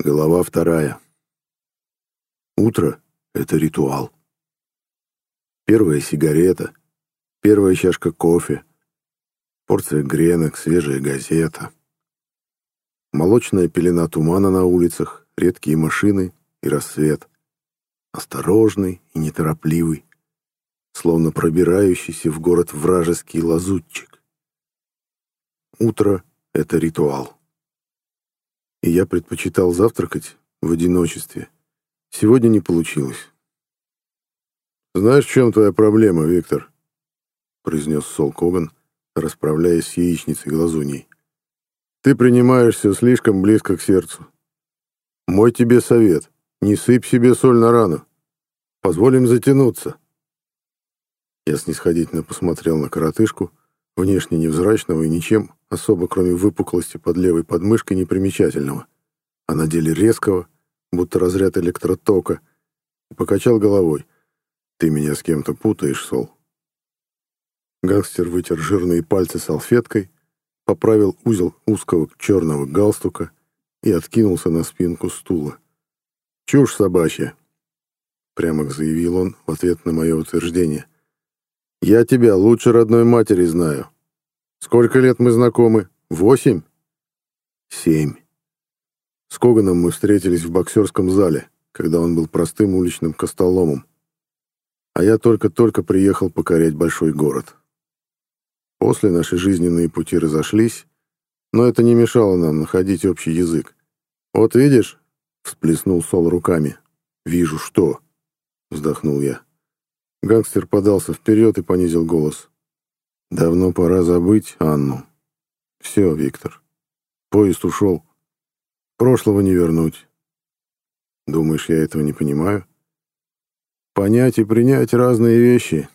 Глава вторая. Утро — это ритуал. Первая сигарета, первая чашка кофе, порция гренок, свежая газета. Молочная пелена тумана на улицах, редкие машины и рассвет. Осторожный и неторопливый, словно пробирающийся в город вражеский лазутчик. Утро — это ритуал и я предпочитал завтракать в одиночестве. Сегодня не получилось. «Знаешь, в чем твоя проблема, Виктор?» — произнес Сол Коган, расправляясь с яичницей глазуней. «Ты принимаешь все слишком близко к сердцу. Мой тебе совет — не сыпь себе соль на рану. Позволим затянуться». Я снисходительно посмотрел на коротышку, внешне невзрачного и ничем особо кроме выпуклости под левой подмышкой непримечательного, а на деле резкого, будто разряд электротока, и покачал головой. «Ты меня с кем-то путаешь, Сол». Гангстер вытер жирные пальцы салфеткой, поправил узел узкого черного галстука и откинулся на спинку стула. «Чушь собачья», — прямо заявил он в ответ на мое утверждение. «Я тебя лучше родной матери знаю. Сколько лет мы знакомы? Восемь? Семь. С Коганом мы встретились в боксерском зале, когда он был простым уличным костоломом. А я только-только приехал покорять большой город. После наши жизненные пути разошлись, но это не мешало нам находить общий язык. «Вот видишь?» — всплеснул Сол руками. «Вижу, что?» — вздохнул я. Гангстер подался вперед и понизил голос. Давно пора забыть Анну. Все, Виктор. Поезд ушел. Прошлого не вернуть. Думаешь, я этого не понимаю? Понять и принять разные вещи.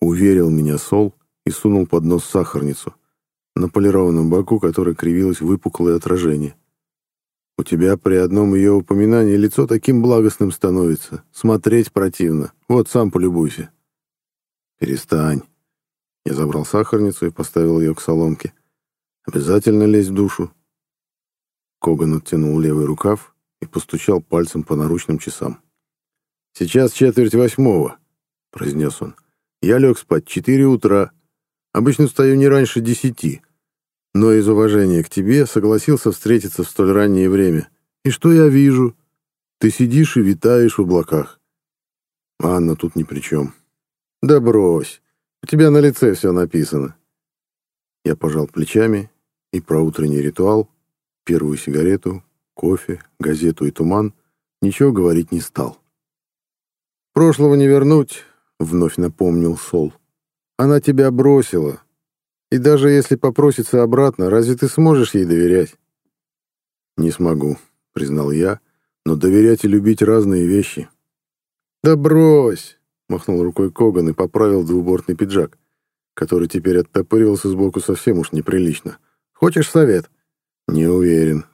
Уверил меня Сол и сунул под нос сахарницу, на полированном боку которой кривилось выпуклое отражение. У тебя при одном ее упоминании лицо таким благостным становится. Смотреть противно. Вот сам полюбуйся. Перестань. Я забрал сахарницу и поставил ее к соломке. «Обязательно лезть в душу». Коган оттянул левый рукав и постучал пальцем по наручным часам. «Сейчас четверть восьмого», — произнес он. «Я лег спать четыре утра. Обычно встаю не раньше десяти. Но из уважения к тебе согласился встретиться в столь раннее время. И что я вижу? Ты сидишь и витаешь в облаках. Анна тут ни при чем. Да брось. У тебя на лице все написано. Я пожал плечами и про утренний ритуал, первую сигарету, кофе, газету и туман ничего говорить не стал. «Прошлого не вернуть», — вновь напомнил Сол. «Она тебя бросила. И даже если попросится обратно, разве ты сможешь ей доверять?» «Не смогу», — признал я, «но доверять и любить разные вещи». «Да брось!» Махнул рукой Коган и поправил двубортный пиджак, который теперь оттопыривался сбоку совсем уж неприлично. «Хочешь совет?» «Не уверен.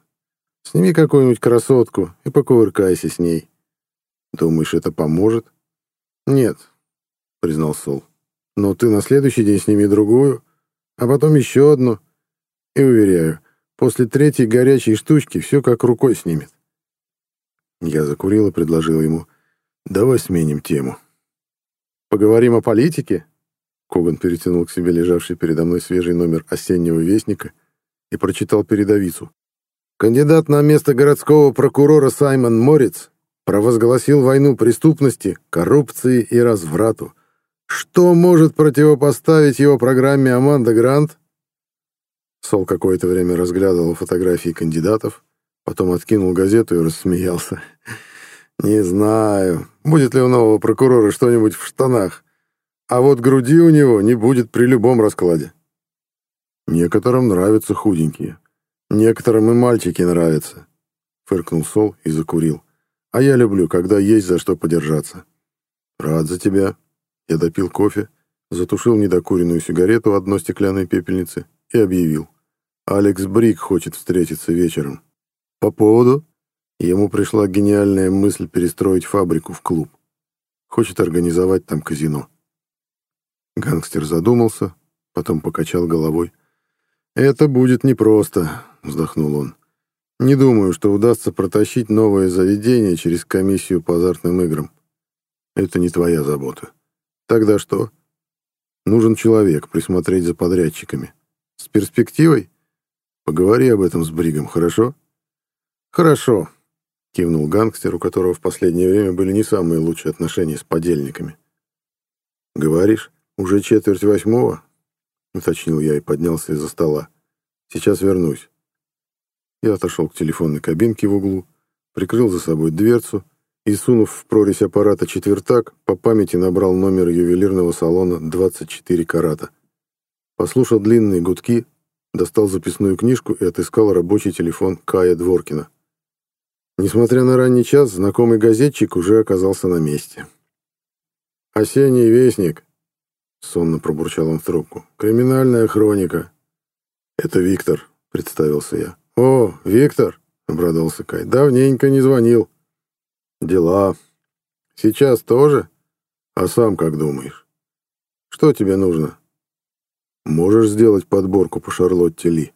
Сними какую-нибудь красотку и покувыркайся с ней». «Думаешь, это поможет?» «Нет», — признал Сол. «Но ты на следующий день сними другую, а потом еще одну. И, уверяю, после третьей горячей штучки все как рукой снимет». Я закурил и предложил ему, «Давай сменим тему». «Поговорим о политике?» Коган перетянул к себе лежавший передо мной свежий номер «Осеннего вестника» и прочитал передовицу. Кандидат на место городского прокурора Саймон Морец провозгласил войну преступности, коррупции и разврату. Что может противопоставить его программе Аманда Грант? Сол какое-то время разглядывал фотографии кандидатов, потом откинул газету и рассмеялся. Не знаю, будет ли у нового прокурора что-нибудь в штанах. А вот груди у него не будет при любом раскладе. Некоторым нравятся худенькие. Некоторым и мальчики нравятся. Фыркнул Сол и закурил. А я люблю, когда есть за что подержаться. Рад за тебя. Я допил кофе, затушил недокуренную сигарету одной стеклянной пепельнице и объявил. Алекс Брик хочет встретиться вечером. По поводу? Ему пришла гениальная мысль перестроить фабрику в клуб. Хочет организовать там казино. Гангстер задумался, потом покачал головой. «Это будет непросто», — вздохнул он. Не думаю, что удастся протащить новое заведение через комиссию по азартным играм. Это не твоя забота. Тогда что? Нужен человек присмотреть за подрядчиками. С перспективой? Поговори об этом с Бригом, хорошо? Хорошо, кивнул гангстер, у которого в последнее время были не самые лучшие отношения с подельниками. Говоришь, уже четверть восьмого? Уточнил я и поднялся из-за стола. Сейчас вернусь. Я отошел к телефонной кабинке в углу, прикрыл за собой дверцу и, сунув в прорезь аппарата четвертак, по памяти набрал номер ювелирного салона 24 карата. Послушал длинные гудки, достал записную книжку и отыскал рабочий телефон Кая Дворкина. Несмотря на ранний час, знакомый газетчик уже оказался на месте. «Осенний вестник», — сонно пробурчал он в трубку. «Криминальная хроника». «Это Виктор», — представился я. «О, Виктор», — обрадовался Кай, — «давненько не звонил». «Дела. Сейчас тоже? А сам как думаешь? Что тебе нужно?» «Можешь сделать подборку по Шарлотте Ли?»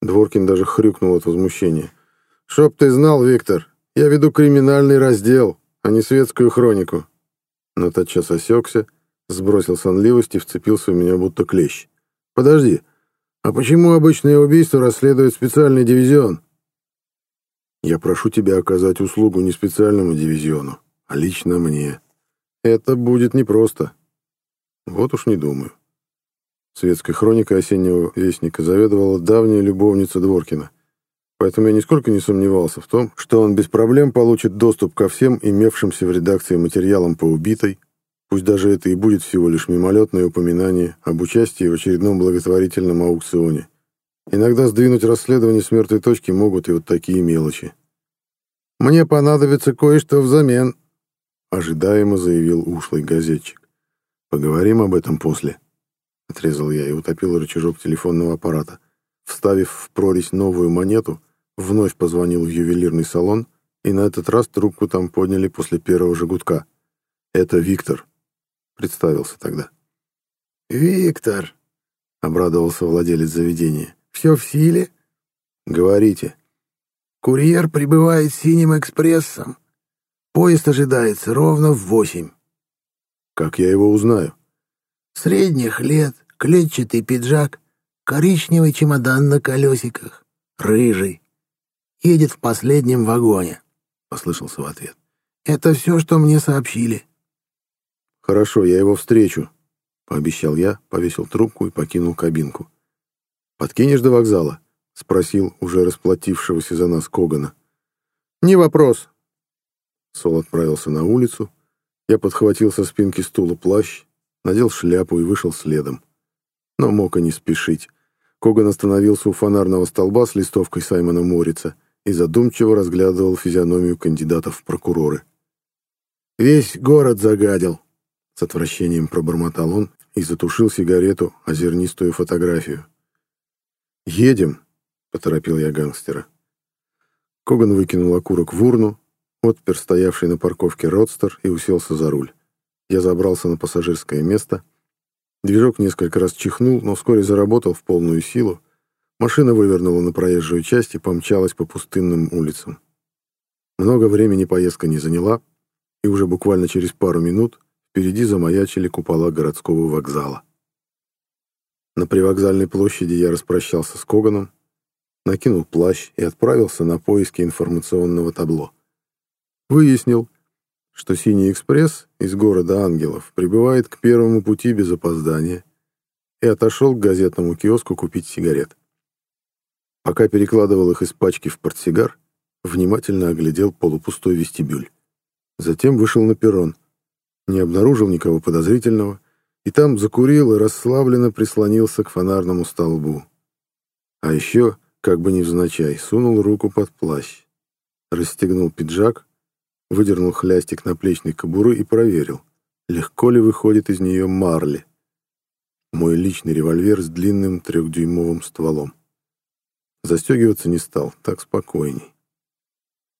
Дворкин даже хрюкнул от возмущения. «Чтоб ты знал, Виктор, я веду криминальный раздел, а не светскую хронику». Но тотчас осекся, сбросил сонливость и вцепился в меня будто клещ. «Подожди, а почему обычное убийство расследует специальный дивизион? Я прошу тебя оказать услугу не специальному дивизиону, а лично мне. Это будет непросто. Вот уж не думаю. Светской хроникой осеннего вестника заведовала давняя любовница Дворкина. Поэтому я нисколько не сомневался в том, что он без проблем получит доступ ко всем имевшимся в редакции материалам по убитой, Пусть даже это и будет всего лишь мимолетное упоминание об участии в очередном благотворительном аукционе. Иногда сдвинуть расследование с мертвой точки могут и вот такие мелочи. «Мне понадобится кое-что взамен», — ожидаемо заявил ушлый газетчик. «Поговорим об этом после», — отрезал я и утопил рычажок телефонного аппарата. Вставив в прорезь новую монету, вновь позвонил в ювелирный салон, и на этот раз трубку там подняли после первого же гудка. «Это Виктор», Представился тогда. «Виктор!» — обрадовался владелец заведения. «Все в силе?» «Говорите». «Курьер прибывает синим экспрессом. Поезд ожидается ровно в восемь». «Как я его узнаю?» «Средних лет, клетчатый пиджак, коричневый чемодан на колесиках, рыжий. Едет в последнем вагоне», — послышался в ответ. «Это все, что мне сообщили». «Хорошо, я его встречу», — пообещал я, повесил трубку и покинул кабинку. «Подкинешь до вокзала?» — спросил уже расплатившегося за нас Когана. «Не вопрос». Сол отправился на улицу. Я подхватил со спинки стула плащ, надел шляпу и вышел следом. Но мог и не спешить. Коган остановился у фонарного столба с листовкой Саймона Морица и задумчиво разглядывал физиономию кандидатов в прокуроры. «Весь город загадил», с отвращением пробормотал он и затушил сигарету о зернистую фотографию. «Едем», — поторопил я гангстера. Коган выкинул окурок в урну, отпер стоявший на парковке родстер и уселся за руль. Я забрался на пассажирское место. Движок несколько раз чихнул, но вскоре заработал в полную силу. Машина вывернула на проезжую часть и помчалась по пустынным улицам. Много времени поездка не заняла, и уже буквально через пару минут Впереди замаячили купола городского вокзала. На привокзальной площади я распрощался с Коганом, накинул плащ и отправился на поиски информационного табло. Выяснил, что «Синий экспресс» из города Ангелов прибывает к первому пути без опоздания и отошел к газетному киоску купить сигарет. Пока перекладывал их из пачки в портсигар, внимательно оглядел полупустой вестибюль. Затем вышел на перрон не обнаружил никого подозрительного, и там закурил и расслабленно прислонился к фонарному столбу. А еще, как бы невзначай, сунул руку под плащ, расстегнул пиджак, выдернул хлястик наплечной кобуры и проверил, легко ли выходит из нее марли. Мой личный револьвер с длинным трехдюймовым стволом. Застегиваться не стал, так спокойней.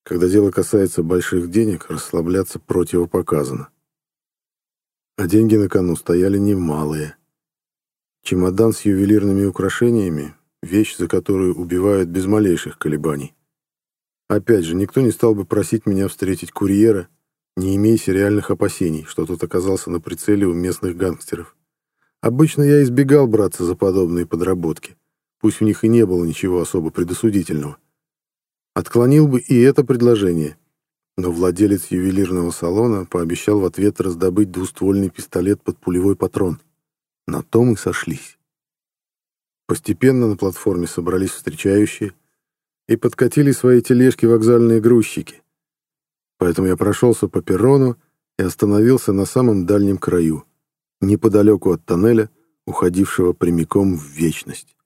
Когда дело касается больших денег, расслабляться противопоказано. А деньги на кону стояли немалые. Чемодан с ювелирными украшениями вещь, за которую убивают без малейших колебаний. Опять же, никто не стал бы просить меня встретить курьера, не имея реальных опасений, что тот оказался на прицеле у местных гангстеров. Обычно я избегал браться за подобные подработки, пусть в них и не было ничего особо предосудительного. Отклонил бы и это предложение, но владелец ювелирного салона пообещал в ответ раздобыть двуствольный пистолет под пулевой патрон. На том и сошлись. Постепенно на платформе собрались встречающие и подкатили свои тележки вокзальные грузчики. Поэтому я прошелся по перрону и остановился на самом дальнем краю, неподалеку от тоннеля, уходившего прямиком в вечность.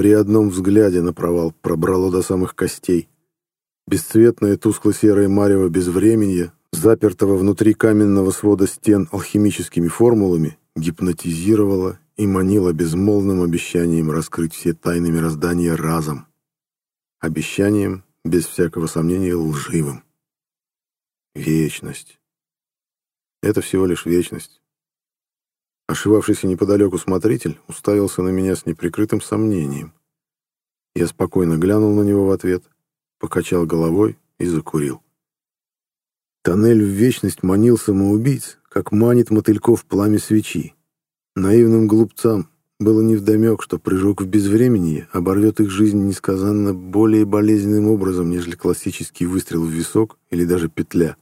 При одном взгляде на провал пробрало до самых костей. Бесцветное тускло-серое марево безвременья, запертого внутри каменного свода стен алхимическими формулами, гипнотизировало и манило безмолвным обещанием раскрыть все тайны мироздания разом. Обещанием, без всякого сомнения, лживым. Вечность. Это всего лишь вечность. Ошивавшийся неподалеку смотритель уставился на меня с неприкрытым сомнением. Я спокойно глянул на него в ответ, покачал головой и закурил. Тоннель в вечность манил самоубийц, как манит мотыльков пламя свечи. Наивным глупцам было невдомек, что прыжок в безвременье оборвет их жизнь несказанно более болезненным образом, нежели классический выстрел в висок или даже петля.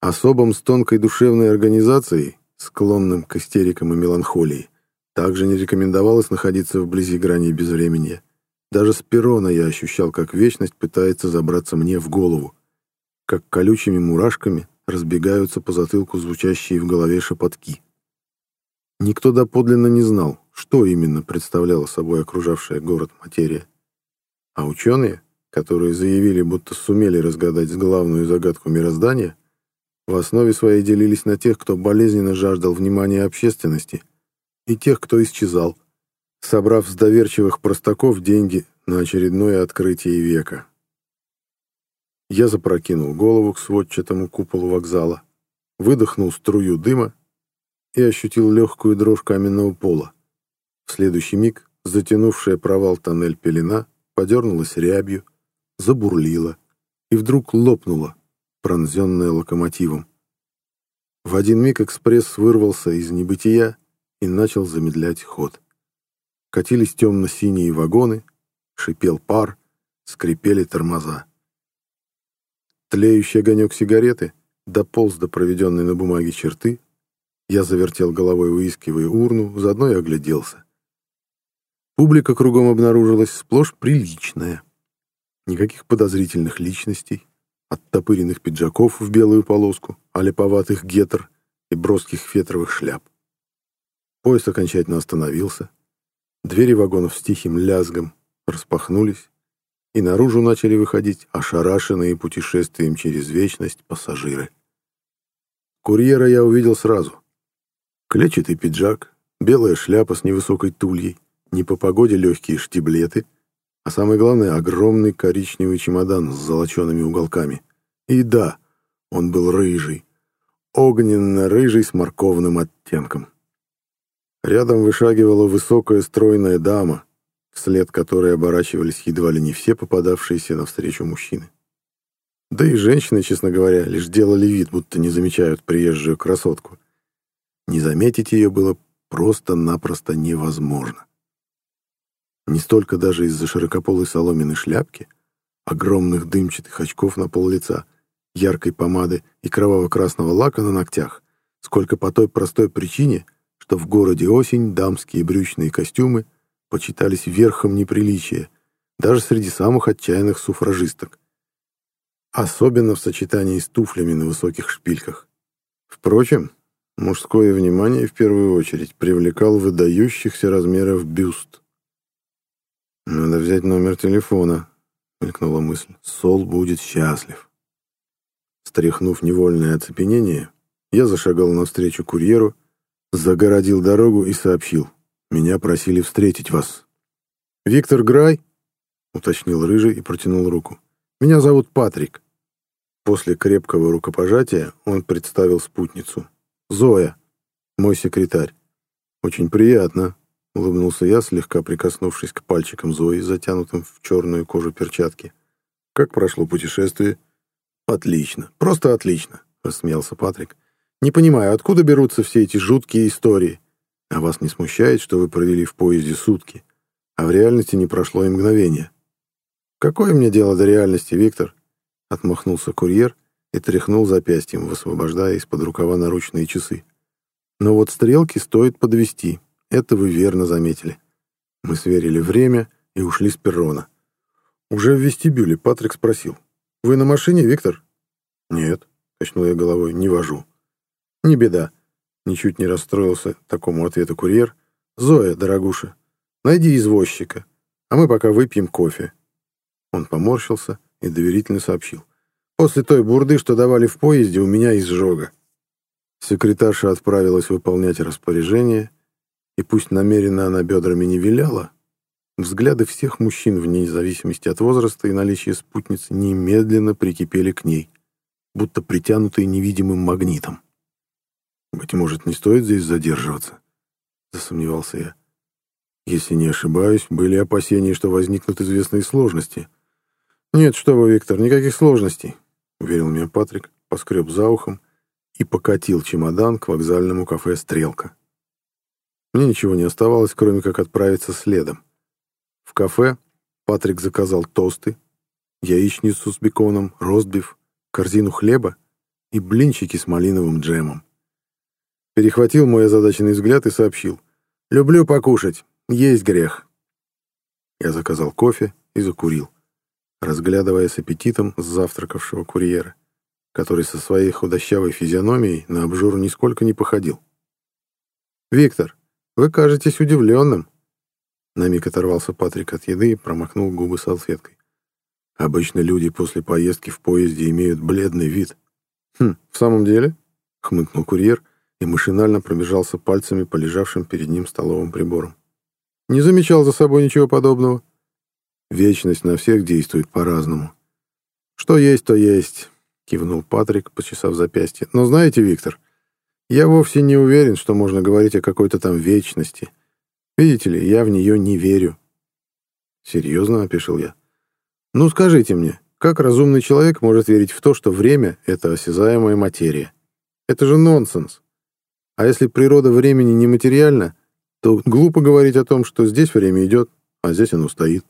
Особам с тонкой душевной организацией склонным к истерикам и меланхолии. Также не рекомендовалось находиться вблизи грани безвременья. Даже с перона я ощущал, как вечность пытается забраться мне в голову, как колючими мурашками разбегаются по затылку звучащие в голове шепотки. Никто доподлинно не знал, что именно представляла собой окружавшая город материя. А ученые, которые заявили, будто сумели разгадать главную загадку мироздания, в основе своей делились на тех, кто болезненно жаждал внимания общественности, и тех, кто исчезал, собрав с доверчивых простаков деньги на очередное открытие века. Я запрокинул голову к сводчатому куполу вокзала, выдохнул струю дыма и ощутил легкую дрожь каменного пола. В следующий миг затянувшая провал тоннель пелена подернулась рябью, забурлила и вдруг лопнула, пронзенная локомотивом. В один миг экспресс вырвался из небытия и начал замедлять ход. Катились темно-синие вагоны, шипел пар, скрипели тормоза. Тлеющий огонек сигареты дополз до проведенной на бумаге черты. Я завертел головой, выискивая урну, заодно и огляделся. Публика кругом обнаружилась сплошь приличная. Никаких подозрительных личностей, оттопыренных пиджаков в белую полоску, олеповатых гетр и броских фетровых шляп. Поезд окончательно остановился. Двери вагонов с тихим лязгом распахнулись, и наружу начали выходить ошарашенные путешествием через вечность пассажиры. Курьера я увидел сразу. Клетчатый пиджак, белая шляпа с невысокой тульей, не по погоде легкие штиблеты — а самое главное, огромный коричневый чемодан с золочеными уголками. И да, он был рыжий, огненно-рыжий с морковным оттенком. Рядом вышагивала высокая стройная дама, вслед которой оборачивались едва ли не все попадавшиеся навстречу мужчины. Да и женщины, честно говоря, лишь делали вид, будто не замечают приезжую красотку. Не заметить ее было просто-напросто невозможно. Не столько даже из-за широкополой соломенной шляпки, огромных дымчатых очков на пол лица, яркой помады и кроваво-красного лака на ногтях, сколько по той простой причине, что в городе осень дамские брючные костюмы почитались верхом неприличия, даже среди самых отчаянных суфражисток. Особенно в сочетании с туфлями на высоких шпильках. Впрочем, мужское внимание в первую очередь привлекал выдающихся размеров бюст. «Надо взять номер телефона», — мелькнула мысль. «Сол будет счастлив». Стряхнув невольное оцепенение, я зашагал навстречу курьеру, загородил дорогу и сообщил. «Меня просили встретить вас». «Виктор Грай?» — уточнил Рыжий и протянул руку. «Меня зовут Патрик». После крепкого рукопожатия он представил спутницу. «Зоя, мой секретарь». «Очень приятно», — улыбнулся я, слегка прикоснувшись к пальчикам Зои, затянутым в черную кожу перчатки. «Как прошло путешествие?» «Отлично, просто отлично», — рассмеялся Патрик. «Не понимаю, откуда берутся все эти жуткие истории? А вас не смущает, что вы провели в поезде сутки, а в реальности не прошло и мгновение?» «Какое мне дело до реальности, Виктор?» — отмахнулся курьер и тряхнул запястьем, высвобождая из-под рукава наручные часы. «Но вот стрелки стоит подвести, это вы верно заметили. Мы сверили время и ушли с перрона. Уже в вестибюле Патрик спросил. «Вы на машине, Виктор?» «Нет», — качнул я головой, — «не вожу». «Не беда», — ничуть не расстроился такому ответу курьер. «Зоя, дорогуша, найди извозчика, а мы пока выпьем кофе». Он поморщился и доверительно сообщил. «После той бурды, что давали в поезде, у меня изжога». Секретарша отправилась выполнять распоряжение, и пусть намеренно она бедрами не виляла, взгляды всех мужчин, вне зависимости от возраста и наличия спутницы, немедленно прикипели к ней, будто притянутые невидимым магнитом. «Быть может, не стоит здесь задерживаться?» — засомневался я. «Если не ошибаюсь, были опасения, что возникнут известные сложности». «Нет, что вы, Виктор, никаких сложностей», — уверил меня Патрик, поскреб за ухом и покатил чемодан к вокзальному кафе «Стрелка». Мне ничего не оставалось, кроме как отправиться следом. В кафе Патрик заказал тосты, яичницу с беконом, ростбиф, корзину хлеба и блинчики с малиновым джемом. Перехватил мой озадаченный взгляд и сообщил. «Люблю покушать. Есть грех». Я заказал кофе и закурил, разглядывая с аппетитом завтракавшего курьера, который со своей худощавой физиономией на обжор нисколько не походил. «Виктор, «Вы кажетесь удивленным». На миг оторвался Патрик от еды и промахнул губы салфеткой. «Обычно люди после поездки в поезде имеют бледный вид». «Хм, в самом деле?» — хмыкнул курьер и машинально пробежался пальцами по лежавшим перед ним столовым приборам. «Не замечал за собой ничего подобного». «Вечность на всех действует по-разному». «Что есть, то есть», — кивнул Патрик, почесав запястье. «Но знаете, Виктор, я вовсе не уверен, что можно говорить о какой-то там вечности. Видите ли, я в нее не верю. Серьезно, опешил я. Ну скажите мне, как разумный человек может верить в то, что время — это осязаемая материя? Это же нонсенс. А если природа времени нематериальна, то глупо говорить о том, что здесь время идет, а здесь оно стоит.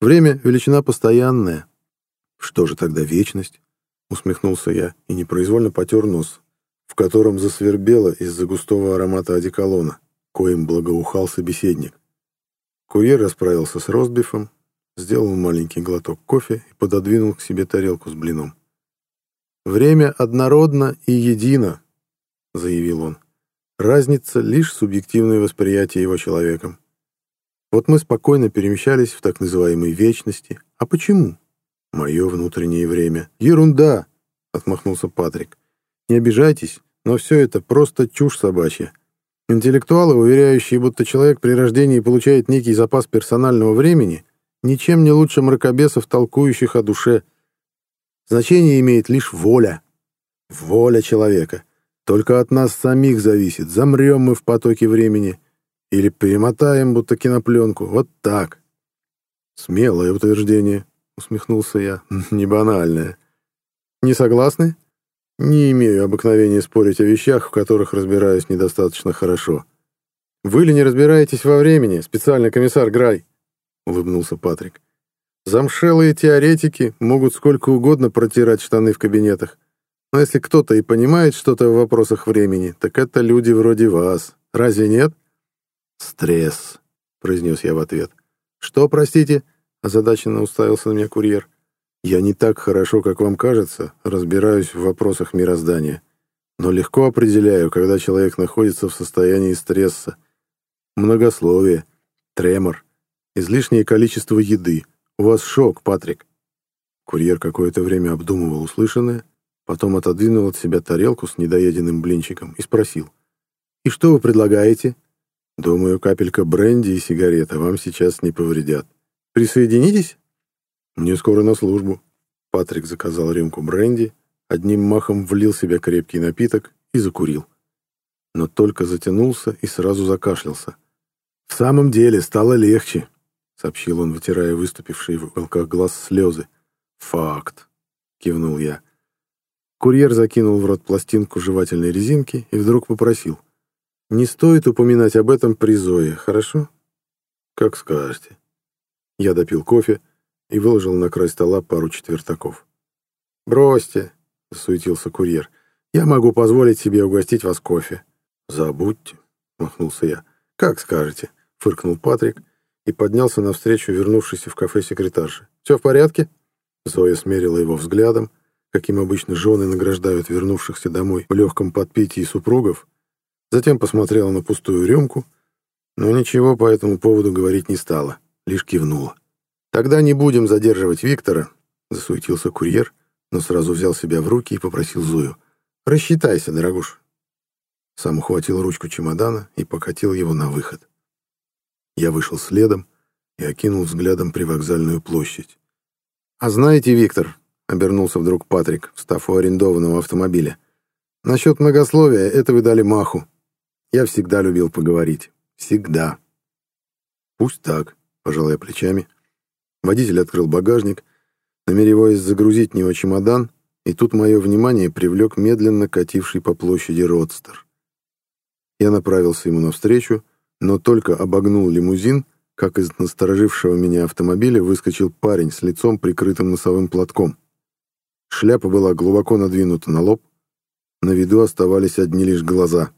Время — величина постоянная. Что же тогда вечность? Усмехнулся я и непроизвольно потер нос, в котором засвербело из-за густого аромата одеколона, коим благоухал собеседник. Курьер расправился с ростбифом, сделал маленький глоток кофе и пододвинул к себе тарелку с блином. «Время однородно и едино», — заявил он. «Разница лишь субъективное восприятие его человеком. Вот мы спокойно перемещались в так называемой вечности. А почему? Мое внутреннее время. Ерунда!» — отмахнулся Патрик. Не обижайтесь, но все это просто чушь собачья. Интеллектуалы, уверяющие, будто человек при рождении получает некий запас персонального времени, ничем не лучше мракобесов, толкующих о душе. Значение имеет лишь воля. Воля человека. Только от нас самих зависит, замрем мы в потоке времени или перемотаем, будто кинопленку. Вот так. Смелое утверждение, усмехнулся я. Не банальное. Не согласны? Не имею обыкновения спорить о вещах, в которых разбираюсь недостаточно хорошо. Вы ли не разбираетесь во времени, специальный комиссар Грай? Улыбнулся Патрик. Замшелые теоретики могут сколько угодно протирать штаны в кабинетах. Но если кто-то и понимает что-то в вопросах времени, так это люди вроде вас. Разве нет? Стресс, произнес я в ответ. Что, простите? Озадаченно уставился на меня курьер. Я не так хорошо, как вам кажется, разбираюсь в вопросах мироздания, но легко определяю, когда человек находится в состоянии стресса. Многословие, тремор, излишнее количество еды. У вас шок, Патрик. Курьер какое-то время обдумывал услышанное, потом отодвинул от себя тарелку с недоеденным блинчиком и спросил. «И что вы предлагаете?» «Думаю, капелька бренди и сигарета вам сейчас не повредят. Присоединитесь?» «Мне скоро на службу». Патрик заказал рюмку бренди, одним махом влил себе крепкий напиток и закурил. Но только затянулся и сразу закашлялся. «В самом деле стало легче», — сообщил он, вытирая выступившие в уголках глаз слезы. «Факт», — кивнул я. Курьер закинул в рот пластинку жевательной резинки и вдруг попросил. «Не стоит упоминать об этом при Зое, хорошо?» «Как скажете». Я допил кофе и выложил на край стола пару четвертаков. «Бросьте», — засуетился курьер. «Я могу позволить себе угостить вас кофе». «Забудьте», — махнулся я. «Как скажете», — фыркнул Патрик и поднялся навстречу вернувшейся в кафе секретарши. «Все в порядке?» Зоя смерила его взглядом, каким обычно жены награждают вернувшихся домой в легком подпитии супругов, затем посмотрела на пустую рюмку, но ничего по этому поводу говорить не стала, лишь кивнула. «Тогда не будем задерживать Виктора», — засуетился курьер, но сразу взял себя в руки и попросил Зою. «Рассчитайся, дорогуш». Сам ухватил ручку чемодана и покатил его на выход. Я вышел следом и окинул взглядом привокзальную площадь. «А знаете, Виктор», — обернулся вдруг Патрик, встав у арендованного автомобиля, «насчет многословия это вы дали маху. Я всегда любил поговорить. Всегда». «Пусть так», — пожал я плечами. Водитель открыл багажник, намереваясь загрузить в него чемодан, и тут мое внимание привлек медленно кативший по площади родстер. Я направился ему навстречу, но только обогнул лимузин, как из насторожившего меня автомобиля выскочил парень с лицом, прикрытым носовым платком. Шляпа была глубоко надвинута на лоб, на виду оставались одни лишь глаза.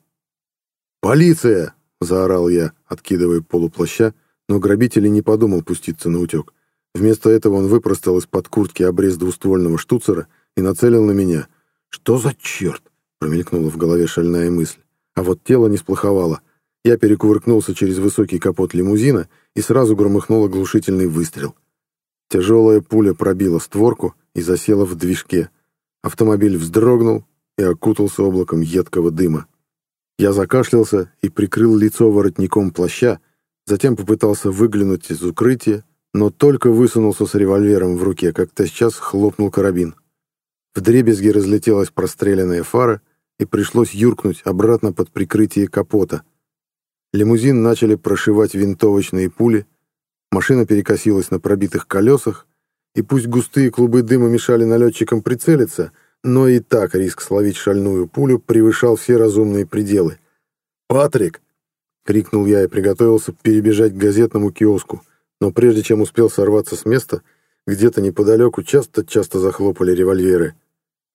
«Полиция!» — заорал я, откидывая полуплаща, но грабитель не подумал пуститься на утек. Вместо этого он выпростал из-под куртки обрез двуствольного штуцера и нацелил на меня. «Что за черт?» — промелькнула в голове шальная мысль. А вот тело не сплоховало. Я перекувыркнулся через высокий капот лимузина и сразу громыхнул оглушительный выстрел. Тяжелая пуля пробила створку и засела в движке. Автомобиль вздрогнул и окутался облаком едкого дыма. Я закашлялся и прикрыл лицо воротником плаща, затем попытался выглянуть из укрытия, но только высунулся с револьвером в руке, как тотчас хлопнул карабин. В дребезги разлетелась простреленная фара, и пришлось юркнуть обратно под прикрытие капота — Лимузин начали прошивать винтовочные пули, машина перекосилась на пробитых колесах, и пусть густые клубы дыма мешали налетчикам прицелиться, но и так риск словить шальную пулю превышал все разумные пределы. «Патрик!» — крикнул я и приготовился перебежать к газетному киоску, но прежде чем успел сорваться с места, где-то неподалеку часто-часто захлопали револьверы.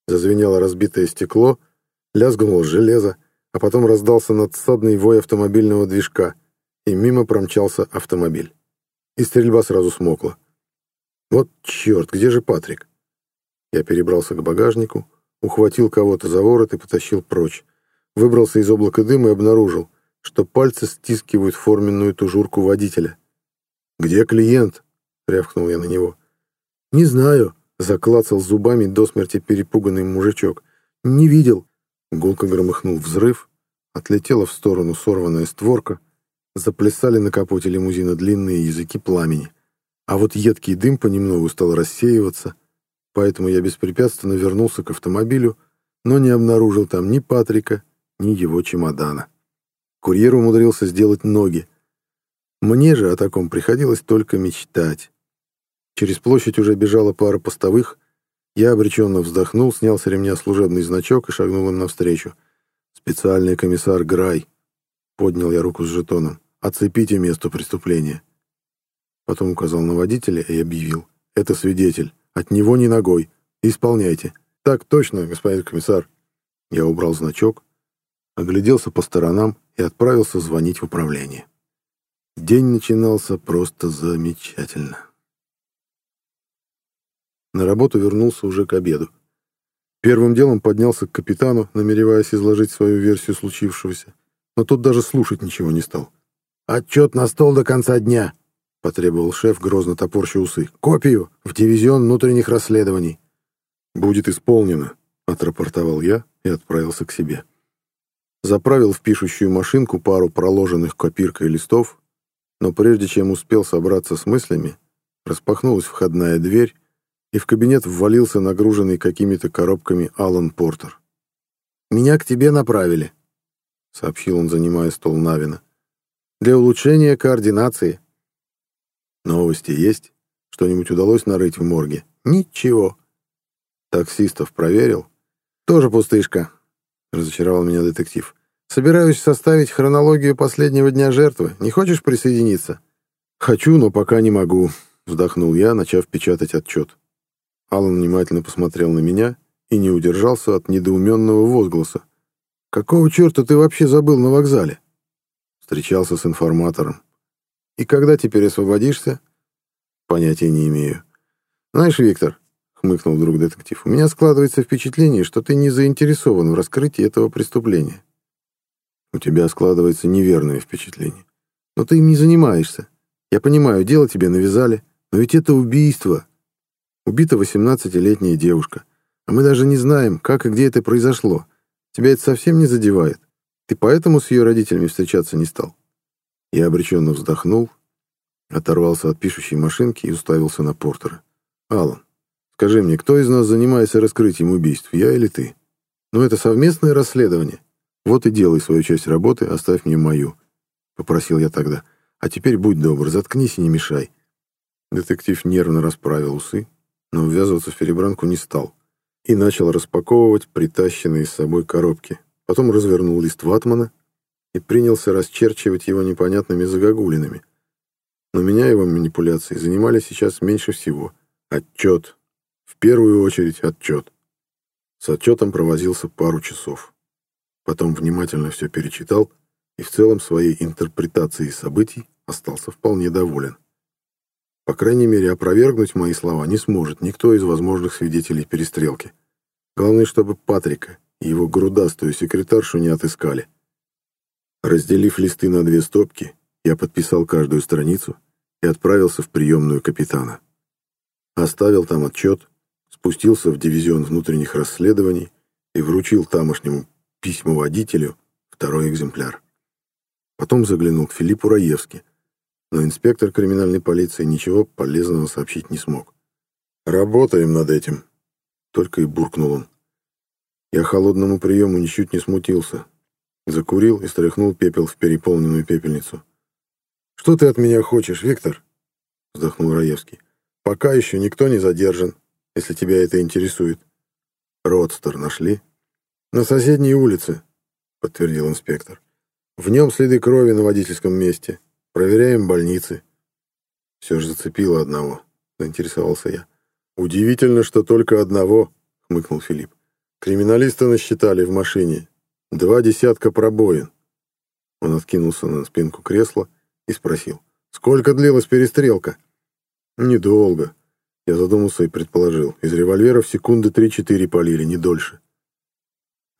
Зазвенело разбитое стекло, лязгнуло железо, а потом раздался надсадный вой автомобильного движка, и мимо промчался автомобиль. И стрельба сразу смокла. Вот черт, где же Патрик? Я перебрался к багажнику, ухватил кого-то за ворот и потащил прочь. Выбрался из облака дыма и обнаружил, что пальцы стискивают форменную тужурку водителя. «Где клиент?» — рявкнул я на него. «Не знаю», — заклацал зубами до смерти перепуганный мужичок. «Не видел». Гулко громыхнул взрыв, отлетела в сторону сорванная створка, заплясали на капоте лимузина длинные языки пламени. А вот едкий дым понемногу стал рассеиваться, поэтому я беспрепятственно вернулся к автомобилю, но не обнаружил там ни Патрика, ни его чемодана. Курьер умудрился сделать ноги. Мне же о таком приходилось только мечтать. Через площадь уже бежала пара постовых, я обреченно вздохнул, снял с ремня служебный значок и шагнул им навстречу. «Специальный комиссар Грай», — поднял я руку с жетоном, — «оцепите место преступления». Потом указал на водителя и объявил. «Это свидетель. От него ни ногой. Исполняйте». «Так точно, господин комиссар». Я убрал значок, огляделся по сторонам и отправился звонить в управление. День начинался просто замечательно. На работу вернулся уже к обеду. Первым делом поднялся к капитану, намереваясь изложить свою версию случившегося, но тот даже слушать ничего не стал. «Отчет на стол до конца дня», — потребовал шеф, грозно топорща усы. «Копию в дивизион внутренних расследований». «Будет исполнено», — отрапортовал я и отправился к себе. Заправил в пишущую машинку пару проложенных копиркой листов, но прежде чем успел собраться с мыслями, распахнулась входная дверь, и в кабинет ввалился нагруженный какими-то коробками Алан Портер. «Меня к тебе направили», — сообщил он, занимая стол Навина. Для улучшения координации. Новости есть? Что-нибудь удалось нарыть в морге? Ничего. Таксистов проверил? Тоже пустышка, разочаровал меня детектив. Собираюсь составить хронологию последнего дня жертвы. Не хочешь присоединиться? Хочу, но пока не могу, вздохнул я, начав печатать отчет. Алан внимательно посмотрел на меня и не удержался от недоуменного возгласа. «Какого черта ты вообще забыл на вокзале?» Встречался с информатором. «И когда теперь освободишься?» «Понятия не имею». «Знаешь, Виктор», — хмыкнул вдруг детектив, «у меня складывается впечатление, что ты не заинтересован в раскрытии этого преступления». «У тебя складывается неверное впечатление. Но ты им не занимаешься. Я понимаю, дело тебе навязали, но ведь это убийство. Убита 18-летняя девушка. А мы даже не знаем, как и где это произошло. Тебя это совсем не задевает. Ты поэтому с ее родителями встречаться не стал?» Я обреченно вздохнул, оторвался от пишущей машинки и уставился на Портера. «Аллан, скажи мне, кто из нас занимается раскрытием убийств, я или ты? Ну, это совместное расследование. Вот и делай свою часть работы, оставь мне мою», — попросил я тогда. «А теперь будь добр, заткнись и не мешай». Детектив нервно расправил усы, но ввязываться в перебранку не стал и начал распаковывать притащенные с собой коробки. Потом развернул лист ватмана и принялся расчерчивать его непонятными загогулинами. Но меня его манипуляции занимали сейчас меньше всего. Отчет. В первую очередь отчет. С отчетом провозился пару часов. Потом внимательно все перечитал и в целом своей интерпретацией событий остался вполне доволен. По крайней мере, опровергнуть мои слова не сможет никто из возможных свидетелей перестрелки. Главное, чтобы Патрика и его грудастую секретаршу не отыскали. Разделив листы на две стопки, я подписал каждую страницу и отправился в приемную капитана. Оставил там отчет, спустился в дивизион внутренних расследований и вручил тамошнему письмоводителю второй экземпляр. Потом заглянул к Филиппу Раевски, но инспектор криминальной полиции ничего полезного сообщить не смог. «Работаем над этим», — только и буркнул он. Я холодному приему ничуть не смутился. Закурил и стряхнул пепел в переполненную пепельницу. «Что ты от меня хочешь, Виктор?» — вздохнул Раевский. «Пока еще никто не задержан, если тебя это интересует». «Родстер нашли?» «На соседней улице», — подтвердил инспектор. «В нем следы крови на водительском месте. Проверяем больницы. Все же зацепило одного, заинтересовался я. Удивительно, что только одного, хмыкнул Филипп. Криминалисты насчитали в машине два десятка пробоин. Он откинулся на спинку кресла и спросил. «Сколько длилась перестрелка?» «Недолго». Я задумался и предположил. Из револьверов секунды три-четыре полили, не дольше.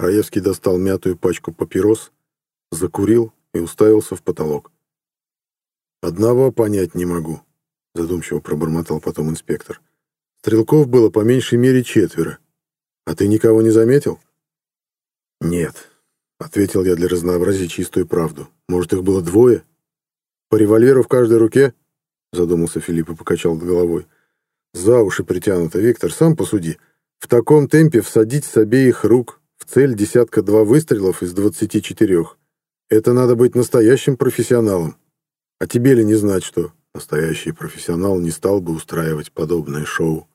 Раевский достал мятую пачку папирос, закурил и уставился в потолок. «Одного понять не могу», — задумчиво пробормотал потом инспектор. «Стрелков было по меньшей мере четверо. А ты никого не заметил?» «Нет», — ответил я для разнообразия чистую правду. «Может, их было двое?» «По револьверу в каждой руке?» — задумался Филипп и покачал головой. «За уши притянуто, Виктор, сам посуди. В таком темпе всадить с обеих рук в цель десятка-два выстрелов из двадцати четырех. Это надо быть настоящим профессионалом. А тебе ли не знать, что настоящий профессионал не стал бы устраивать подобное шоу?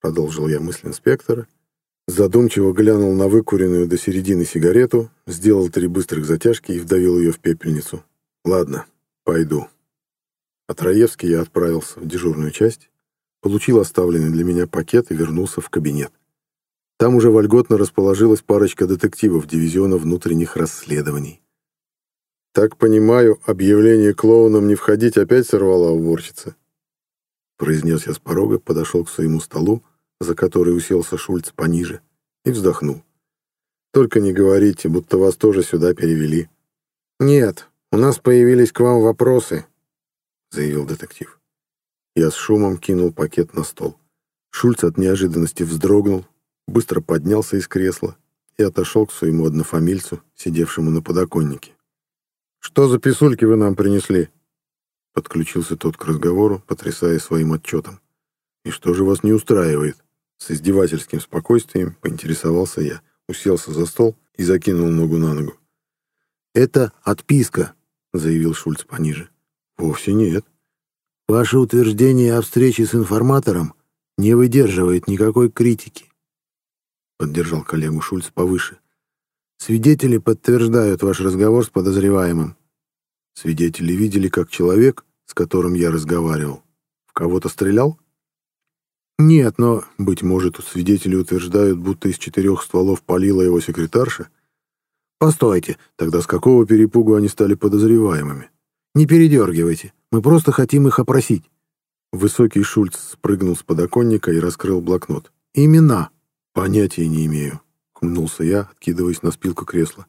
Продолжил я мысль инспектора, задумчиво глянул на выкуренную до середины сигарету, сделал три быстрых затяжки и вдавил ее в пепельницу. Ладно, пойду. От Раевски я отправился в дежурную часть, получил оставленный для меня пакет и вернулся в кабинет. Там уже вольготно расположилась парочка детективов дивизиона внутренних расследований. «Так понимаю, объявление клоуном не входить опять сорвала уборщица?» Произнес я с порога, подошел к своему столу, за который уселся Шульц пониже, и вздохнул. «Только не говорите, будто вас тоже сюда перевели». «Нет, у нас появились к вам вопросы», — заявил детектив. Я с шумом кинул пакет на стол. Шульц от неожиданности вздрогнул, быстро поднялся из кресла и отошел к своему однофамильцу, сидевшему на подоконнике. «Что за писульки вы нам принесли?» Подключился тот к разговору, потрясая своим отчетом. «И что же вас не устраивает?» С издевательским спокойствием поинтересовался я, уселся за стол и закинул ногу на ногу. «Это отписка», — заявил Шульц пониже. «Вовсе нет». «Ваше утверждение о встрече с информатором не выдерживает никакой критики», поддержал коллегу Шульц повыше. «Свидетели подтверждают ваш разговор с подозреваемым. Свидетели видели, как человек, с которым я разговаривал, в кого-то стрелял?» «Нет, но, быть может, свидетели утверждают, будто из четырех стволов полила его секретарша?» «Постойте, тогда с какого перепугу они стали подозреваемыми?» «Не передергивайте, мы просто хотим их опросить». Высокий Шульц спрыгнул с подоконника и раскрыл блокнот. «Имена?» «Понятия не имею», — хмнулся я, откидываясь на спилку кресла.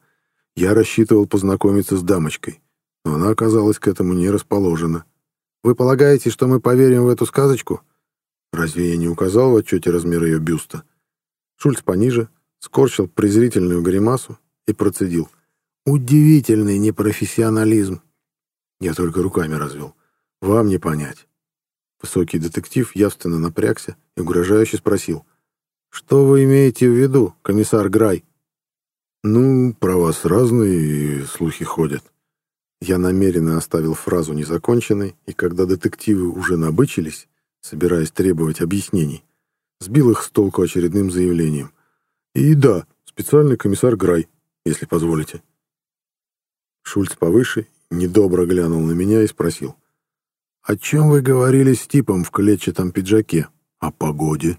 «Я рассчитывал познакомиться с дамочкой, но она оказалась к этому не расположена». «Вы полагаете, что мы поверим в эту сказочку?» Разве я не указал в отчете размер ее бюста? Шульц пониже, скорчил презрительную гримасу и процедил. «Удивительный непрофессионализм!» Я только руками развел. «Вам не понять». Высокий детектив явственно напрягся и угрожающе спросил. «Что вы имеете в виду, комиссар Грай?» «Ну, про вас разные слухи ходят». Я намеренно оставил фразу незаконченной, и когда детективы уже набычились, собираясь требовать объяснений, сбил их с толку очередным заявлением. «И да, специальный комиссар Грай, если позволите». Шульц повыше недобро глянул на меня и спросил. «О чем вы говорили с типом в клетчатом пиджаке? О погоде?»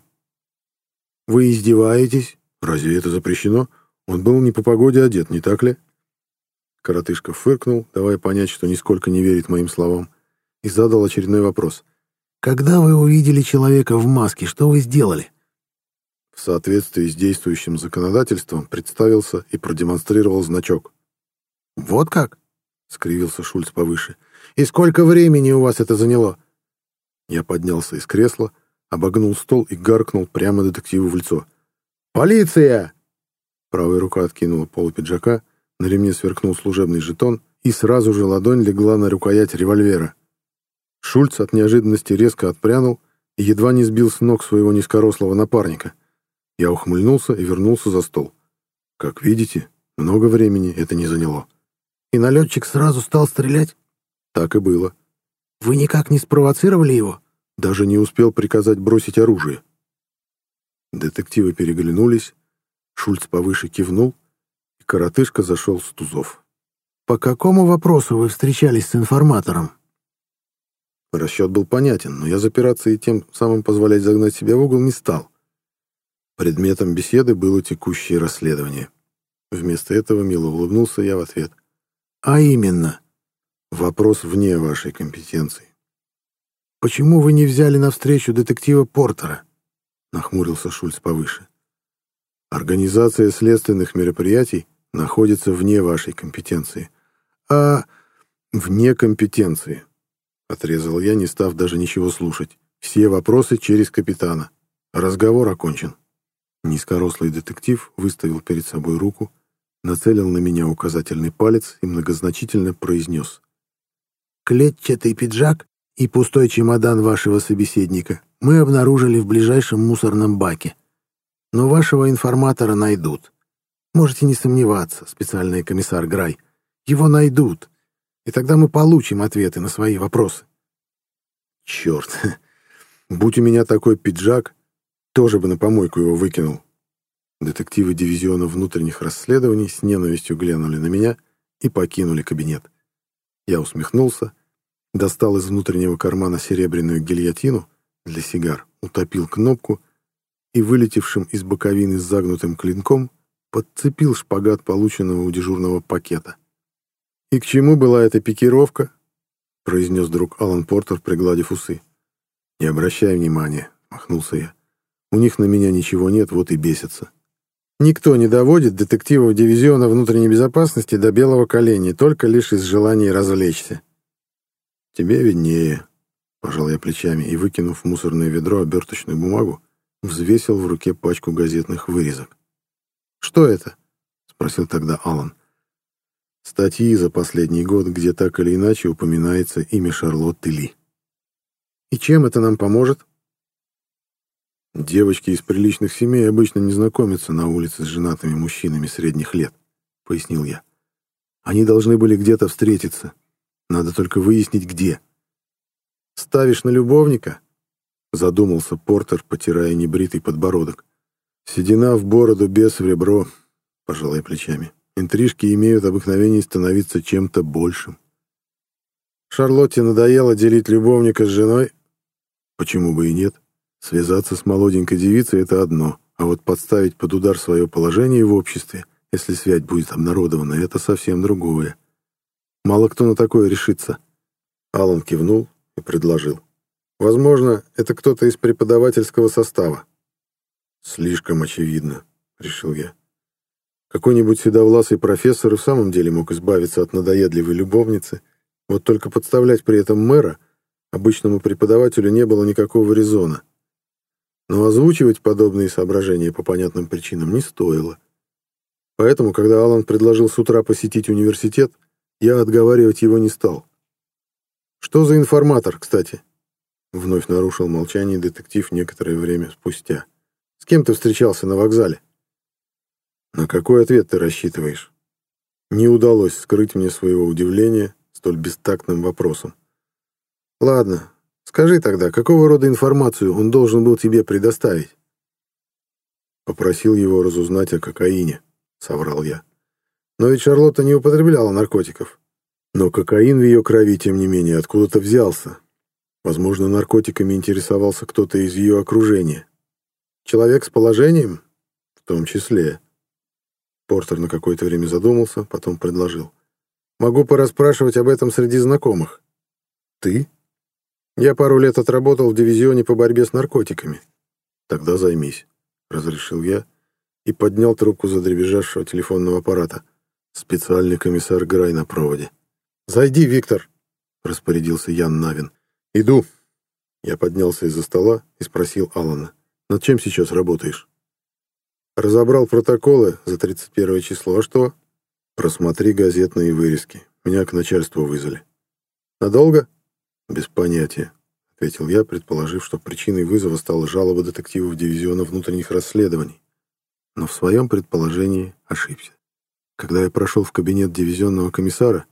«Вы издеваетесь? Разве это запрещено? Он был не по погоде одет, не так ли?» Коротышка фыркнул, давая понять, что нисколько не верит моим словам, и задал очередной вопрос. Когда вы увидели человека в маске, что вы сделали? В соответствии с действующим законодательством представился и продемонстрировал значок. Вот как? скривился Шульц повыше. И сколько времени у вас это заняло? Я поднялся из кресла, обогнул стол и гаркнул прямо детективу в лицо. «Полиция!» Правая рука откинула полу пиджака, на ремне сверкнул служебный жетон, и сразу же ладонь легла на рукоять револьвера. Шульц от неожиданности резко отпрянул и едва не сбил с ног своего низкорослого напарника. Я ухмыльнулся и вернулся за стол. Как видите, много времени это не заняло. И налетчик сразу стал стрелять? Так и было. Вы никак не спровоцировали его? Даже не успел приказать бросить оружие. Детективы переглянулись, Шульц повыше кивнул, и коротышка зашел с тузов. «По какому вопросу вы встречались с информатором?» Расчет был понятен, но я запираться и тем самым позволять загнать себя в угол не стал. Предметом беседы было текущее расследование. Вместо этого мило улыбнулся я в ответ. «А именно?» «Вопрос вне вашей компетенции». «Почему вы не взяли навстречу детектива Портера?» Нахмурился Шульц повыше. «Организация следственных мероприятий находится вне вашей компетенции». «А...» «Вне компетенции», Отрезал я, не став даже ничего слушать. Все вопросы через капитана. Разговор окончен. Низкорослый детектив выставил перед собой руку, нацелил на меня указательный палец и многозначительно произнес. «Клетчатый пиджак и пустой чемодан вашего собеседника мы обнаружили в ближайшем мусорном баке. Но вашего информатора найдут. Можете не сомневаться, специальный комиссар Грай. Его найдут и тогда мы получим ответы на свои вопросы. Черт, будь у меня такой пиджак, тоже бы на помойку его выкинул. Детективы дивизиона внутренних расследований с ненавистью глянули на меня и покинули кабинет. Я усмехнулся, достал из внутреннего кармана серебряную гильотину для сигар, утопил кнопку и, вылетевшим из боковины с загнутым клинком, подцепил шпагат полученного у дежурного пакета. «И к чему была эта пикировка?» — произнес друг Алан Портер, пригладив усы. «Не обращай внимания», — махнулся я. «У них на меня ничего нет, вот и бесятся». «Никто не доводит детективов дивизиона внутренней безопасности до белого коленя, только лишь из желания развлечься». «Тебе виднее», — пожал я плечами и, выкинув в мусорное ведро оберточную бумагу, взвесил в руке пачку газетных вырезок. «Что это?» — спросил тогда Алан. Статьи за последний год, где так или иначе упоминается имя Шарлотты Ли. И чем это нам поможет? Девочки из приличных семей обычно не знакомятся на улице с женатыми мужчинами средних лет, пояснил я. Они должны были где-то встретиться. Надо только выяснить, где. «Ставишь на любовника?» — задумался Портер, потирая небритый подбородок. «Седина в бороду, без в ребро», — пожалуй плечами. «Интрижки имеют обыкновение становиться чем-то большим». Шарлотте надоело делить любовника с женой. Почему бы и нет? Связаться с молоденькой девицей — это одно, а вот подставить под удар свое положение в обществе, если связь будет обнародована, это совсем другое. Мало кто на такое решится. Алан кивнул и предложил. Возможно, это кто-то из преподавательского состава. Слишком очевидно, решил я. Какой-нибудь седовласый профессор и в самом деле мог избавиться от надоедливой любовницы, вот только подставлять при этом мэра обычному преподавателю не было никакого резона. Но озвучивать подобные соображения по понятным причинам не стоило. Поэтому, когда Алан предложил с утра посетить университет, я отговаривать его не стал. «Что за информатор, кстати?» Вновь нарушил молчание детектив некоторое время спустя. «С кем ты встречался на вокзале?» «На какой ответ ты рассчитываешь?» Не удалось скрыть мне своего удивления столь бестактным вопросом. «Ладно, скажи тогда, какого рода информацию он должен был тебе предоставить?» Попросил его разузнать о кокаине, соврал я. Но ведь Шарлотта не употребляла наркотиков. Но кокаин в ее крови, тем не менее, откуда-то взялся. Возможно, наркотиками интересовался кто-то из ее окружения. Человек с положением? В том числе. Портер на какое-то время задумался, потом предложил. Могу порасспрашивать об этом среди знакомых. Ты? Я пару лет отработал в дивизионе по борьбе с наркотиками. Тогда займись, разрешил я и поднял трубку задребезжавшего телефонного аппарата. Специальный комиссар Грай на проводе. «Зайди, Виктор!» — распорядился Ян Навин. «Иду!» Я поднялся из-за стола и спросил Алана. «Над чем сейчас работаешь?» «Разобрал протоколы за 31 число. А что?» «Просмотри газетные вырезки. Меня к начальству вызвали». «Надолго?» «Без понятия», — ответил я, предположив, что причиной вызова стала жалоба детективов дивизиона внутренних расследований. Но в своем предположении ошибся. Когда я прошел в кабинет дивизионного комиссара,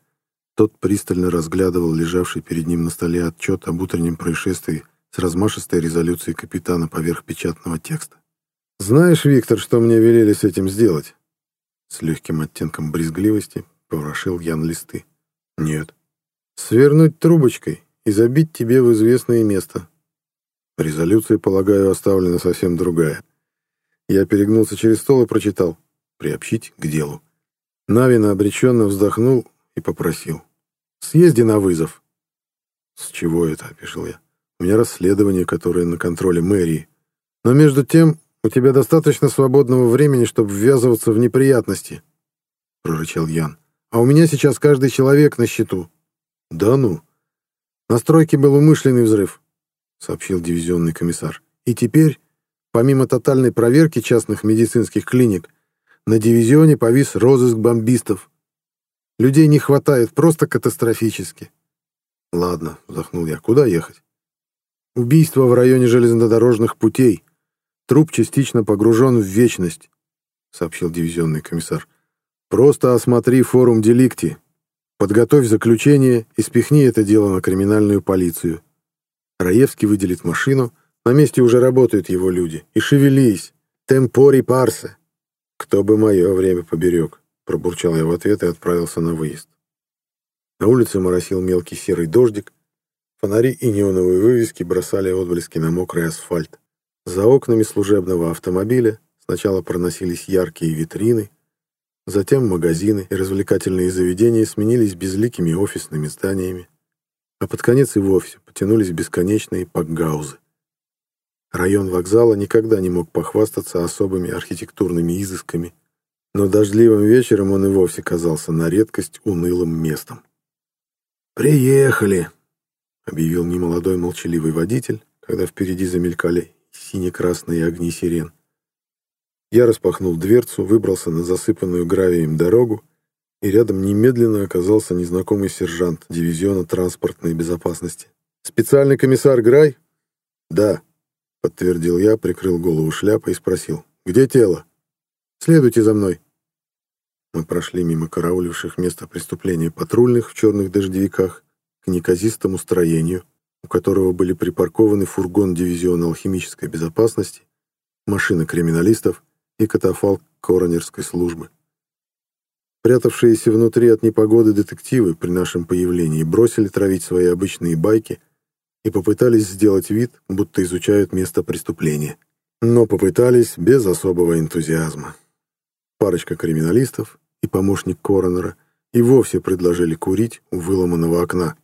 тот пристально разглядывал лежавший перед ним на столе отчет об утреннем происшествии с размашистой резолюцией капитана поверх печатного текста. «Знаешь, Виктор, что мне велели с этим сделать?» С легким оттенком брезгливости поворошил Ян листы. «Нет». «Свернуть трубочкой и забить тебе в известное место». Резолюция, полагаю, оставлена совсем другая. Я перегнулся через стол и прочитал «Приобщить к делу». Навин обреченно вздохнул и попросил. «Съезди на вызов». «С чего это?» — опешил я. «У меня расследование, которое на контроле мэрии. Но между тем у тебя достаточно свободного времени, чтобы ввязываться в неприятности», — прорычал Ян. «А у меня сейчас каждый человек на счету». «Да ну». «На стройке был умышленный взрыв», — сообщил дивизионный комиссар. «И теперь, помимо тотальной проверки частных медицинских клиник, на дивизионе повис розыск бомбистов. Людей не хватает, просто катастрофически. Ладно, вздохнул я, куда ехать? Убийство в районе железнодорожных путей. Труп частично погружен в вечность, сообщил дивизионный комиссар. Просто осмотри форум деликти. Подготовь заключение и спихни это дело на криминальную полицию. Раевский выделит машину, на месте уже работают его люди. И шевелись, темпори парсе. «Кто бы мое время поберег?» — пробурчал я в ответ и отправился на выезд. На улице моросил мелкий серый дождик, фонари и неоновые вывески бросали отблески на мокрый асфальт. За окнами служебного автомобиля сначала проносились яркие витрины, затем магазины и развлекательные заведения сменились безликими офисными зданиями, а под конец и вовсе потянулись бесконечные пакгаузы. Район вокзала никогда не мог похвастаться особыми архитектурными изысками, но дождливым вечером он и вовсе казался на редкость унылым местом. «Приехали!» — объявил немолодой молчаливый водитель, когда впереди замелькали сине-красные огни сирен. Я распахнул дверцу, выбрался на засыпанную гравием дорогу, и рядом немедленно оказался незнакомый сержант дивизиона транспортной безопасности. «Специальный комиссар Грай?» «Да», — подтвердил я, прикрыл голову шляпой и спросил. «Где тело?» «Следуйте за мной». Мы прошли мимо карауливших место преступления патрульных в черных дождевиках к неказистому строению, у которого были припаркованы фургон дивизиона алхимической безопасности, машина криминалистов и катафалк коронерской службы. Прятавшиеся внутри от непогоды детективы при нашем появлении бросили травить свои обычные байки и попытались сделать вид, будто изучают место преступления. Но попытались без особого энтузиазма. Парочка криминалистов и помощник коронера и вовсе предложили курить у выломанного окна.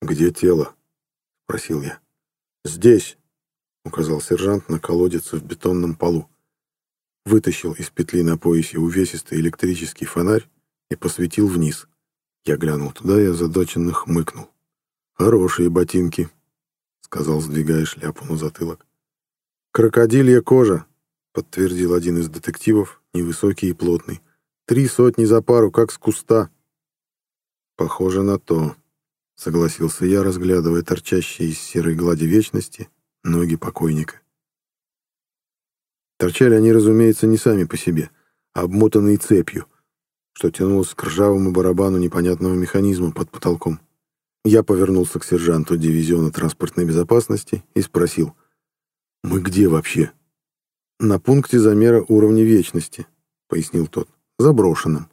«Где тело?» — спросил я. «Здесь», — указал сержант на колодец в бетонном полу вытащил из петли на поясе увесистый электрический фонарь и посветил вниз. Я глянул туда и озадаченно хмыкнул. «Хорошие ботинки», — сказал, сдвигая шляпу на затылок. «Крокодилья кожа», — подтвердил один из детективов, невысокий и плотный. «Три сотни за пару, как с куста». «Похоже на то», — согласился я, разглядывая торчащие из серой глади вечности ноги покойника. Торчали они, разумеется, не сами по себе, а обмотанные цепью, что тянулось к ржавому барабану непонятного механизма под потолком. Я повернулся к сержанту дивизиона транспортной безопасности и спросил, «Мы где вообще?» «На пункте замера уровня вечности», — пояснил тот, — «заброшенном.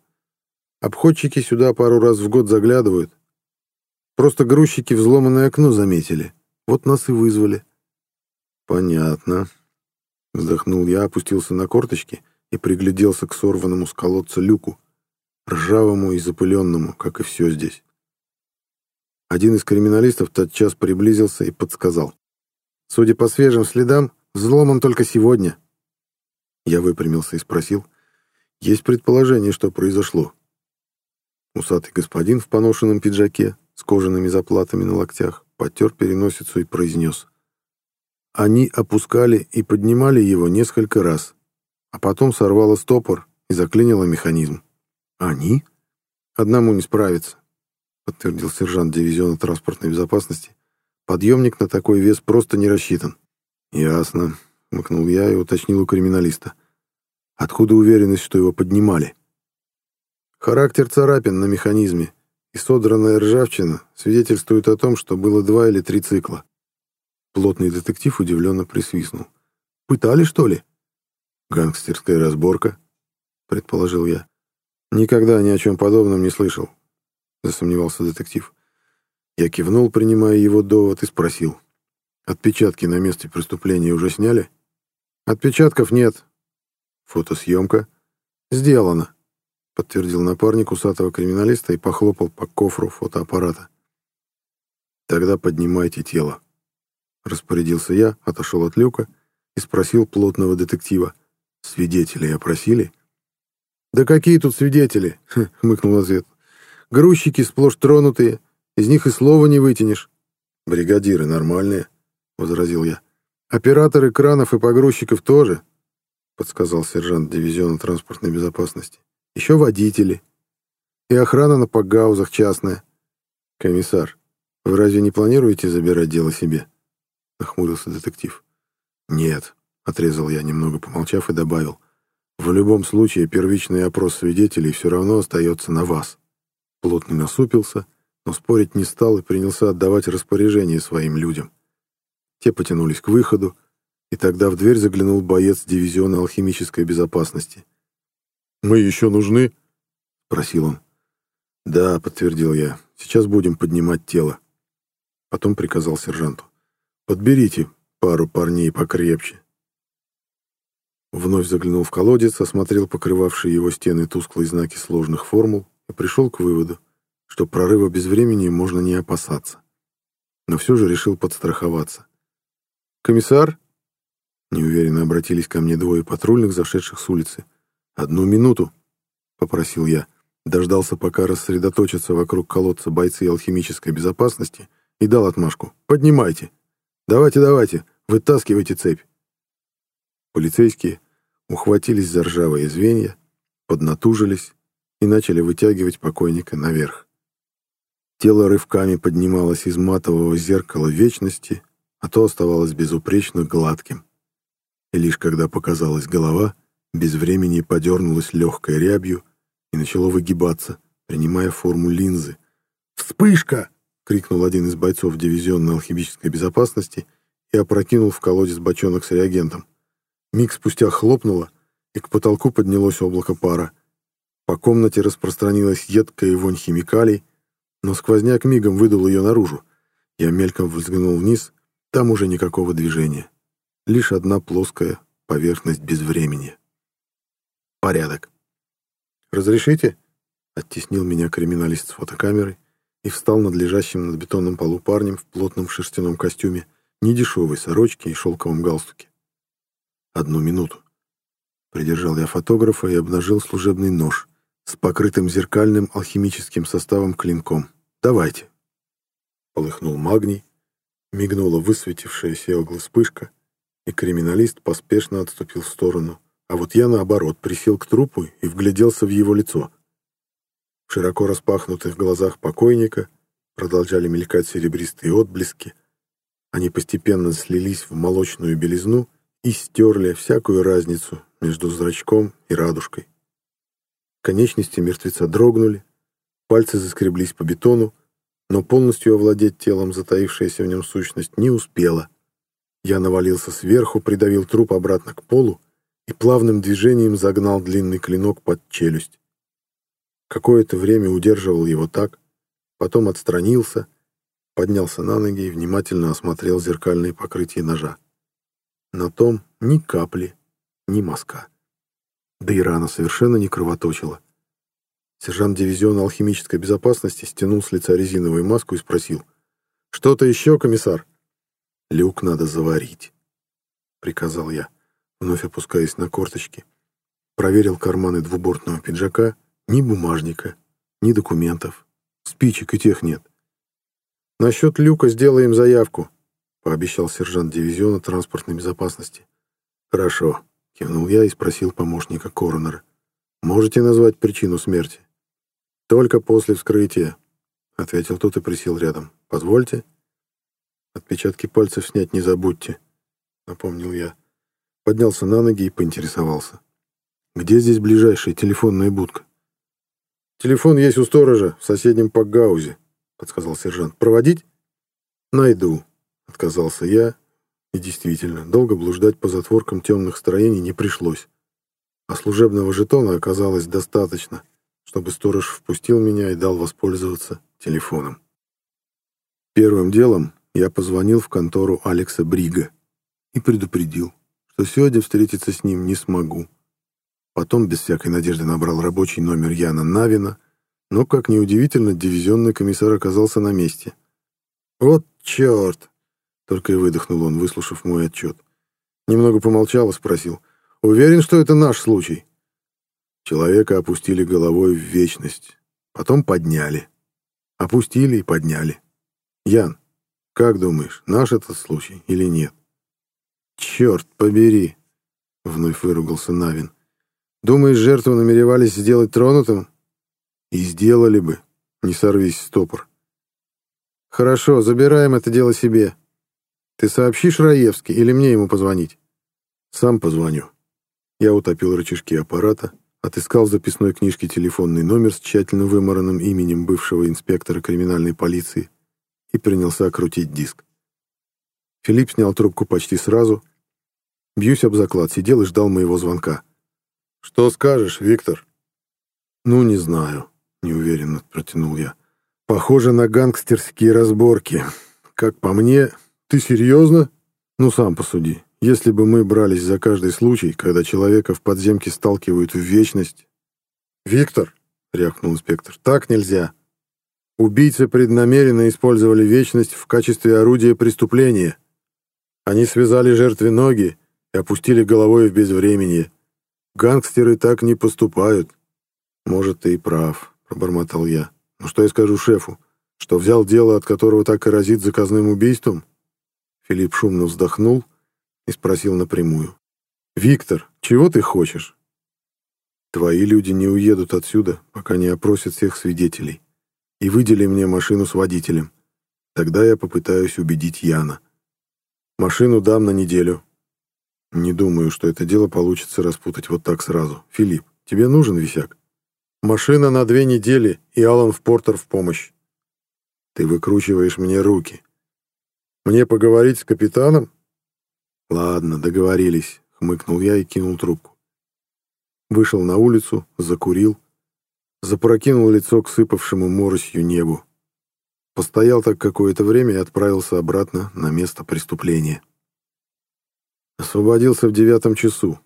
Обходчики сюда пару раз в год заглядывают. Просто грузчики взломанное окно заметили. Вот нас и вызвали». «Понятно», Вздохнул я, опустился на корточки и пригляделся к сорванному с колодца люку, ржавому и запыленному, как и все здесь. Один из криминалистов тотчас приблизился и подсказал. Судя по свежим следам, взломан только сегодня. Я выпрямился и спросил, есть предположение, что произошло. Усатый господин в поношенном пиджаке с кожаными заплатами на локтях потер переносицу и произнес — они опускали и поднимали его несколько раз, а потом сорвало стопор и заклинило механизм. «Они?» «Одному не справиться», — подтвердил сержант дивизиона транспортной безопасности. «Подъемник на такой вес просто не рассчитан». «Ясно», — мыкнул я и уточнил у криминалиста. «Откуда уверенность, что его поднимали?» «Характер царапин на механизме и содранная ржавчина свидетельствуют о том, что было два или три цикла. Плотный детектив удивленно присвистнул. «Пытали, что ли?» «Гангстерская разборка», — предположил я. «Никогда ни о чем подобном не слышал», — засомневался детектив. Я кивнул, принимая его довод, и спросил. «Отпечатки на месте преступления уже сняли?» «Отпечатков нет». «Фотосъемка?» «Сделано», — подтвердил напарник усатого криминалиста и похлопал по кофру фотоаппарата. «Тогда поднимайте тело», Распорядился я, отошел от люка и спросил плотного детектива. «Свидетелей опросили?» «Да какие тут свидетели?» — хмыкнул ответ. «Грузчики сплошь тронутые, из них и слова не вытянешь». «Бригадиры нормальные», — возразил я. «Операторы кранов и погрузчиков тоже», — подсказал сержант дивизиона транспортной безопасности. «Еще водители. И охрана на пакгаузах частная. Комиссар, вы разве не планируете забирать дело себе?» — нахмурился детектив. «Нет», — отрезал я, немного помолчав, и добавил. «В любом случае, первичный опрос свидетелей все равно остается на вас». Плотный насупился, но спорить не стал и принялся отдавать распоряжение своим людям. Те потянулись к выходу, и тогда в дверь заглянул боец дивизиона алхимической безопасности. «Мы еще нужны?» — спросил он. «Да», — подтвердил я, — «сейчас будем поднимать тело». Потом приказал сержанту. Подберите пару парней покрепче. Вновь заглянул в колодец, осмотрел покрывавшие его стены тусклые знаки сложных формул и пришел к выводу, что прорыва без времени можно не опасаться. Но все же решил подстраховаться. «Комиссар?» Неуверенно обратились ко мне двое патрульных, зашедших с улицы. «Одну минуту», — попросил я. Дождался, пока рассредоточатся вокруг колодца бойцы алхимической безопасности, и дал отмашку. «Поднимайте!» «Давайте, давайте, вытаскивайте цепь». Полицейские ухватились за ржавые звенья, поднатужились и начали вытягивать покойника наверх. Тело рывками поднималось из матового зеркала вечности, а то оставалось безупречно гладким. И лишь когда показалась голова, без времени подернулась легкой рябью и начало выгибаться, принимая форму линзы. «Вспышка!» крикнул один из бойцов дивизионной алхимической безопасности и опрокинул в колодец бочонок с реагентом. Миг спустя хлопнуло, и к потолку поднялось облако пара. По комнате распространилась едкая вонь химикалий, но сквозняк мигом выдал ее наружу. Я мельком взглянул вниз, там уже никакого движения. Лишь одна плоская поверхность без времени. Порядок. «Разрешите?» — оттеснил меня криминалист с фотокамерой и встал над лежащим над бетонным полу парнем в плотном шерстяном костюме, недешевой сорочке и шелковом галстуке. «Одну минуту». Придержал я фотографа и обнажил служебный нож с покрытым зеркальным алхимическим составом клинком. «Давайте». Полыхнул магний, мигнула высветившаяся вспышка, и криминалист поспешно отступил в сторону, а вот я, наоборот, присел к трупу и вгляделся в его лицо. В широко распахнутых глазах покойника продолжали мелькать серебристые отблески. Они постепенно слились в молочную белизну и стерли всякую разницу между зрачком и радужкой. Конечности мертвеца дрогнули, пальцы заскреблись по бетону, но полностью овладеть телом затаившаяся в нем сущность не успела. Я навалился сверху, придавил труп обратно к полу и плавным движением загнал длинный клинок под челюсть. Какое-то время удерживал его так, потом отстранился, поднялся на ноги и внимательно осмотрел зеркальные покрытия ножа. На том ни капли, ни мазка. Да и рана совершенно не кровоточила. Сержант дивизиона алхимической безопасности стянул с лица резиновую маску и спросил. «Что-то еще, комиссар?» «Люк надо заварить», — приказал я, вновь опускаясь на корточки. Проверил карманы двубортного пиджака. Ни бумажника, ни документов. Спичек и тех нет. «Насчет люка сделаем заявку», — пообещал сержант дивизиона транспортной безопасности. «Хорошо», — кивнул я и спросил помощника коронера. «Можете назвать причину смерти?» «Только после вскрытия», — ответил тот и присел рядом. «Позвольте». «Отпечатки пальцев снять не забудьте», — напомнил я. Поднялся на ноги и поинтересовался. «Где здесь ближайшая телефонная будка?» «Телефон есть у сторожа в соседнем Пакгаузе», — подсказал сержант. «Проводить?» «Найду», — отказался я. И действительно, долго блуждать по затворкам темных строений не пришлось. А служебного жетона оказалось достаточно — чтобы сторож впустил меня и дал воспользоваться телефоном. Первым делом я позвонил в контору Алекса Брига и предупредил, что сегодня встретиться с ним не смогу. Потом без всякой надежды набрал рабочий номер Яна Навина, но, как неудивительно, дивизионный комиссар оказался на месте. «Вот черт!» — только и выдохнул он, выслушав мой отчет. Немного помолчал и спросил. «Уверен, что это наш случай?» Человека опустили головой в вечность, потом подняли. Опустили и подняли. Ян, как думаешь, наш этот случай или нет? Черт побери, вновь выругался Навин. Думаешь, жертву намеревались сделать тронутым? И сделали бы, не сорвись стопор. Хорошо, забираем это дело себе. Ты сообщишь Раевски или мне ему позвонить? Сам позвоню. Я утопил рычажки аппарата, отыскал в записной книжке телефонный номер с тщательно вымаранным именем бывшего инспектора криминальной полиции и принялся крутить диск. Филипп снял трубку почти сразу. Бьюсь об заклад, сидел и ждал моего звонка. «Что скажешь, Виктор?» «Ну, не знаю», — неуверенно протянул я. «Похоже на гангстерские разборки. Как по мне, ты серьезно? Ну, сам посуди. Если бы мы брались за каждый случай, когда человека в подземке сталкивают в вечность... «Виктор», — рявкнул инспектор, — «так нельзя. Убийцы преднамеренно использовали вечность в качестве орудия преступления. Они связали жертве ноги и опустили головой в безвременье. Гангстеры так не поступают». «Может, ты и прав», — пробормотал я. «Но что я скажу шефу? Что взял дело, от которого так и разит заказным убийством?» Филипп шумно вздохнул и спросил напрямую. «Виктор, чего ты хочешь?» «Твои люди не уедут отсюда, пока не опросят всех свидетелей. И выдели мне машину с водителем. Тогда я попытаюсь убедить Яна. Машину дам на неделю. Не думаю, что это дело получится распутать вот так сразу. Филипп, тебе нужен висяк? Машина на две недели и Алан в Портер в помощь. Ты выкручиваешь мне руки. Мне поговорить с капитаном? Ладно, договорились, хмыкнул я и кинул трубку. Вышел на улицу, закурил, запрокинул лицо к сыпавшему моросью небу. Постоял так какое-то время и отправился обратно на место преступления. Освободился в девятом часу.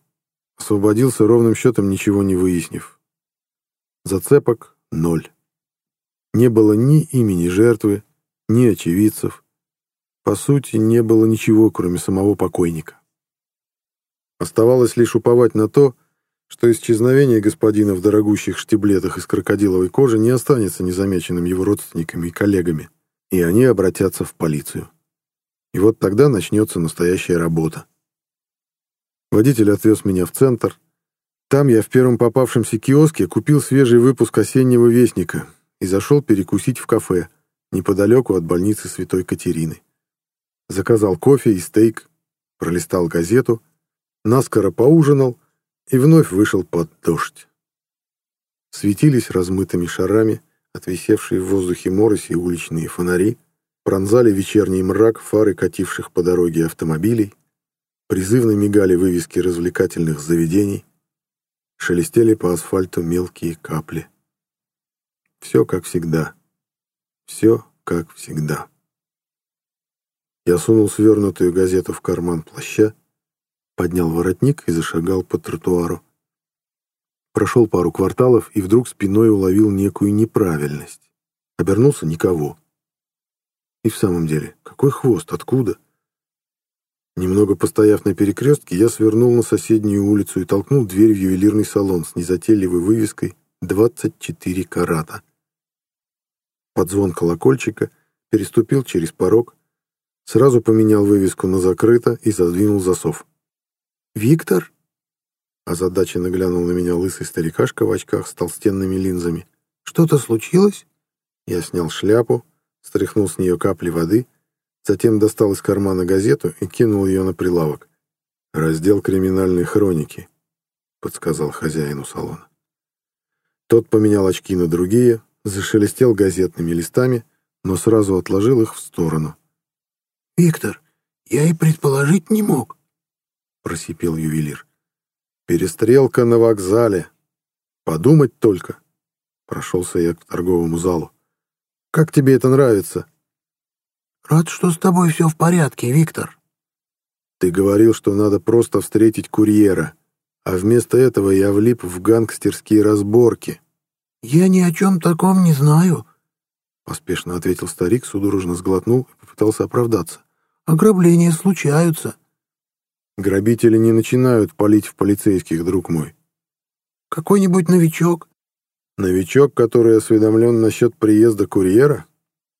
Освободился ровным счетом, ничего не выяснив. Зацепок — ноль. Не было ни имени жертвы, ни очевидцев. По сути, не было ничего, кроме самого покойника. Оставалось лишь уповать на то, что исчезновение господина в дорогущих штиблетах из крокодиловой кожи не останется незамеченным его родственниками и коллегами, и они обратятся в полицию. И вот тогда начнется настоящая работа. Водитель отвез меня в центр. Там я в первом попавшемся киоске купил свежий выпуск «Осеннего вестника» и зашел перекусить в кафе неподалеку от больницы Святой Катерины. Заказал кофе и стейк, пролистал газету, наскоро поужинал и вновь вышел под дождь. Светились размытыми шарами, отвисевшие в воздухе мороси уличные фонари, пронзали вечерний мрак фары кативших по дороге автомобилей, призывно мигали вывески развлекательных заведений, шелестели по асфальту мелкие капли. Все как всегда. Все как всегда. Я сунул свернутую газету в карман плаща, поднял воротник и зашагал по тротуару. Прошел пару кварталов и вдруг спиной уловил некую неправильность. Обернулся — никого. И в самом деле, какой хвост, откуда? Немного постояв на перекрестке, я свернул на соседнюю улицу и толкнул дверь в ювелирный салон с незатейливой вывеской «24 карата». Под звон колокольчика переступил через порог, сразу поменял вывеску на «закрыто» и задвинул засов. «Виктор?» Озадаченно глянул на меня лысый старикашка в очках с толстенными линзами. «Что-то случилось?» Я снял шляпу, стряхнул с нее капли воды, затем достал из кармана газету и кинул ее на прилавок. «Раздел криминальной хроники», — подсказал хозяину салона. Тот поменял очки на другие, зашелестел газетными листами, но сразу отложил их в сторону. «Виктор, я и предположить не мог», — просипел ювелир. «Перестрелка на вокзале. Подумать только». Прошелся я к торговому залу. «Как тебе это нравится?» «Рад, что с тобой все в порядке, Виктор». «Ты говорил, что надо просто встретить курьера, а вместо этого я влип в гангстерские разборки». «Я ни о чем таком не знаю», — поспешно ответил старик, судорожно сглотнул и попытался оправдаться. «Ограбления случаются». Грабители не начинают палить в полицейских, друг мой. Какой-нибудь новичок? Новичок, который осведомлен насчет приезда курьера?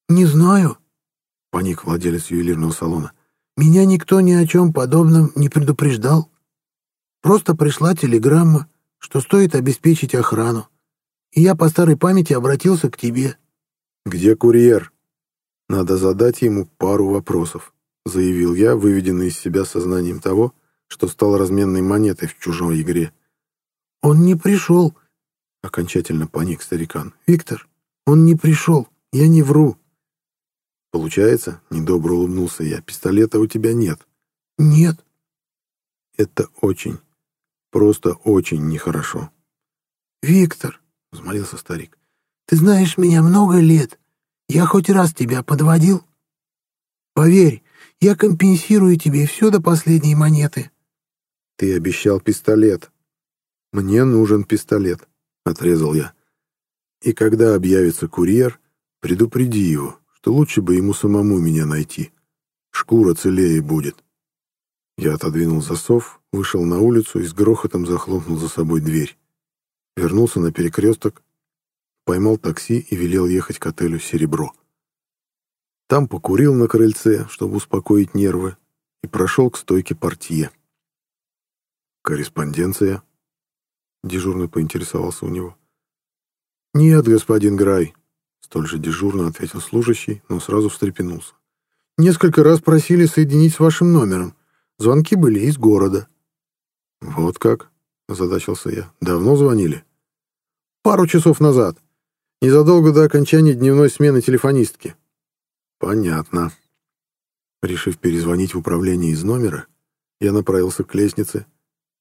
Не знаю, паник владелец ювелирного салона. Меня никто ни о чем подобном не предупреждал. Просто пришла телеграмма, что стоит обеспечить охрану. И я по старой памяти обратился к тебе. Где курьер? Надо задать ему пару вопросов. — заявил я, выведенный из себя сознанием того, что стал разменной монетой в чужой игре. «Он не пришел», — окончательно паник старикан. «Виктор, он не пришел, я не вру». «Получается?» — недобро улыбнулся я. «Пистолета у тебя нет». «Нет». «Это очень, просто очень нехорошо». «Виктор», — взмолился старик, — «ты знаешь меня много лет. Я хоть раз тебя подводил?» «Поверь, я компенсирую тебе все до последней монеты». «Ты обещал пистолет». «Мне нужен пистолет», — отрезал я. «И когда объявится курьер, предупреди его, что лучше бы ему самому меня найти. Шкура целее будет». Я отодвинул засов, вышел на улицу и с грохотом захлопнул за собой дверь. Вернулся на перекресток, поймал такси и велел ехать к отелю «Серебро». Там покурил на крыльце, чтобы успокоить нервы, и прошел к стойке портье. «Корреспонденция?» — дежурно поинтересовался у него. «Нет, господин Грай», — столь же дежурно ответил служащий, но сразу встрепенулся. «Несколько раз просили соединить с вашим номером. Звонки были из города». «Вот как?» — озадачился я. «Давно звонили?» «Пару часов назад. Незадолго до окончания дневной смены телефонистки». Понятно. Решив перезвонить в управление из номера, я направился к лестнице,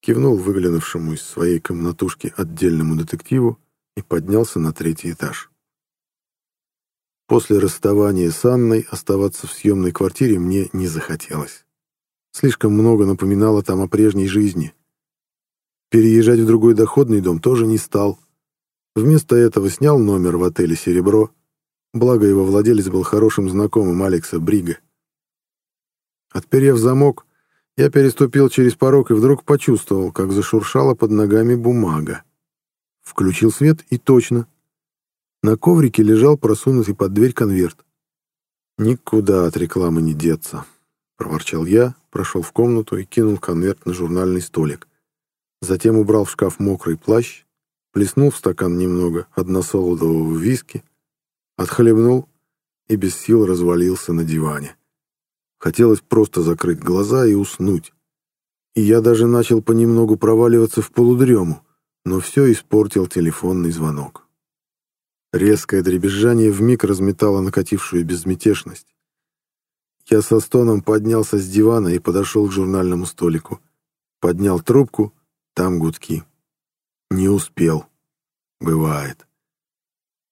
кивнул выглянувшему из своей комнатушки отдельному детективу и поднялся на третий этаж. После расставания с Анной оставаться в съемной квартире мне не захотелось. Слишком много напоминало там о прежней жизни. Переезжать в другой доходный дом тоже не стал. Вместо этого снял номер в отеле «Серебро», благо его владелец был хорошим знакомым Алекса Брига. Отперев замок, я переступил через порог и вдруг почувствовал, как зашуршала под ногами бумага. Включил свет и точно. На коврике лежал просунутый под дверь конверт. «Никуда от рекламы не деться», — проворчал я, прошел в комнату и кинул конверт на журнальный столик. Затем убрал в шкаф мокрый плащ, плеснул в стакан немного односолодового виски, отхлебнул и без сил развалился на диване. Хотелось просто закрыть глаза и уснуть. И я даже начал понемногу проваливаться в полудрему, но все испортил телефонный звонок. Резкое дребезжание вмиг разметало накатившую безмятежность. Я со стоном поднялся с дивана и подошел к журнальному столику. Поднял трубку, там гудки. Не успел. Бывает.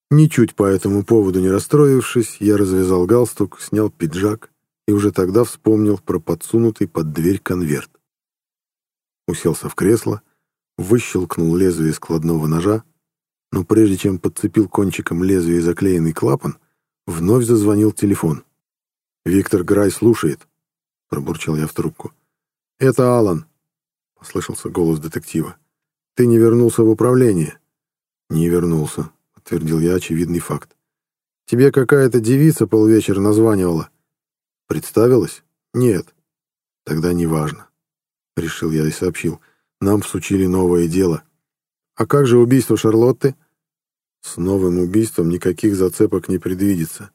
Ничуть по этому поводу не расстроившись, я развязал галстук, снял пиджак и уже тогда вспомнил про подсунутый под дверь конверт. Уселся в кресло, выщелкнул лезвие складного ножа, но прежде чем подцепил кончиком лезвия заклеенный клапан, вновь зазвонил телефон. «Виктор Грай слушает», — пробурчал я в трубку. «Это Алан», — послышался голос детектива. «Ты не вернулся в управление?» «Не вернулся», — подтвердил я очевидный факт. «Тебе какая-то девица полвечера названивала. Представилась? Нет. Тогда неважно. Решил я и сообщил. Нам всучили новое дело. А как же убийство Шарлотты? С новым убийством никаких зацепок не предвидится.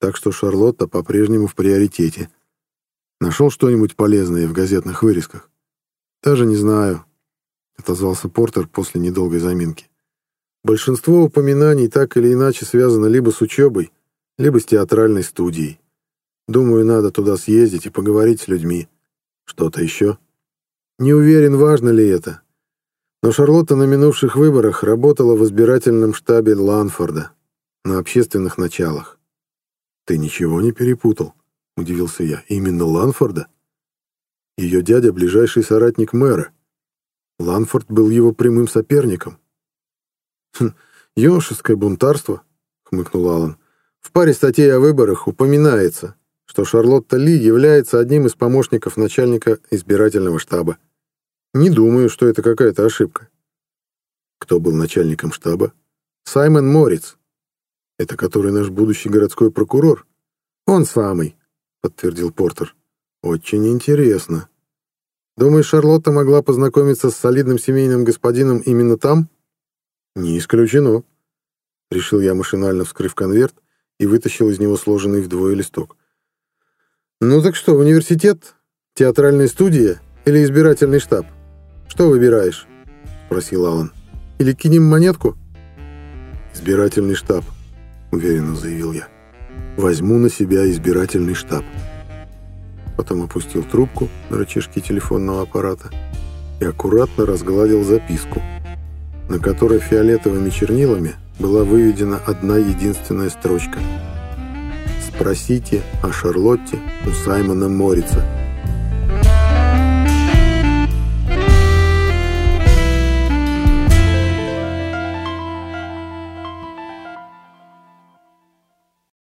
Так что Шарлотта по-прежнему в приоритете. Нашел что-нибудь полезное в газетных вырезках? Даже не знаю, отозвался Портер после недолгой заминки. Большинство упоминаний так или иначе связано либо с учебой, либо с театральной студией. Думаю, надо туда съездить и поговорить с людьми. Что-то еще? Не уверен, важно ли это. Но Шарлотта на минувших выборах работала в избирательном штабе Ланфорда на общественных началах. «Ты ничего не перепутал?» — удивился я. «Именно Ланфорда?» Ее дядя — ближайший соратник мэра. Ланфорд был его прямым соперником. «Хм, «Ёшеское бунтарство», — хмыкнул Аллан. «В паре статей о выборах упоминается, что Шарлотта Ли является одним из помощников начальника избирательного штаба. Не думаю, что это какая-то ошибка. Кто был начальником штаба? Саймон Морриц. Это который наш будущий городской прокурор? Он самый, подтвердил Портер. Очень интересно. Думаешь, Шарлотта могла познакомиться с солидным семейным господином именно там? Не исключено. Решил я машинально, вскрыв конверт, и вытащил из него сложенный вдвое листок. «Ну так что, университет, театральная студия или избирательный штаб? Что выбираешь?» — спросил Алан. «Или кинем монетку?» «Избирательный штаб», — уверенно заявил я. «Возьму на себя избирательный штаб». Потом опустил трубку на рычажки телефонного аппарата и аккуратно разгладил записку, на которой фиолетовыми чернилами была выведена одна единственная строчка — Спросите о Шарлотте у Саймона Морица.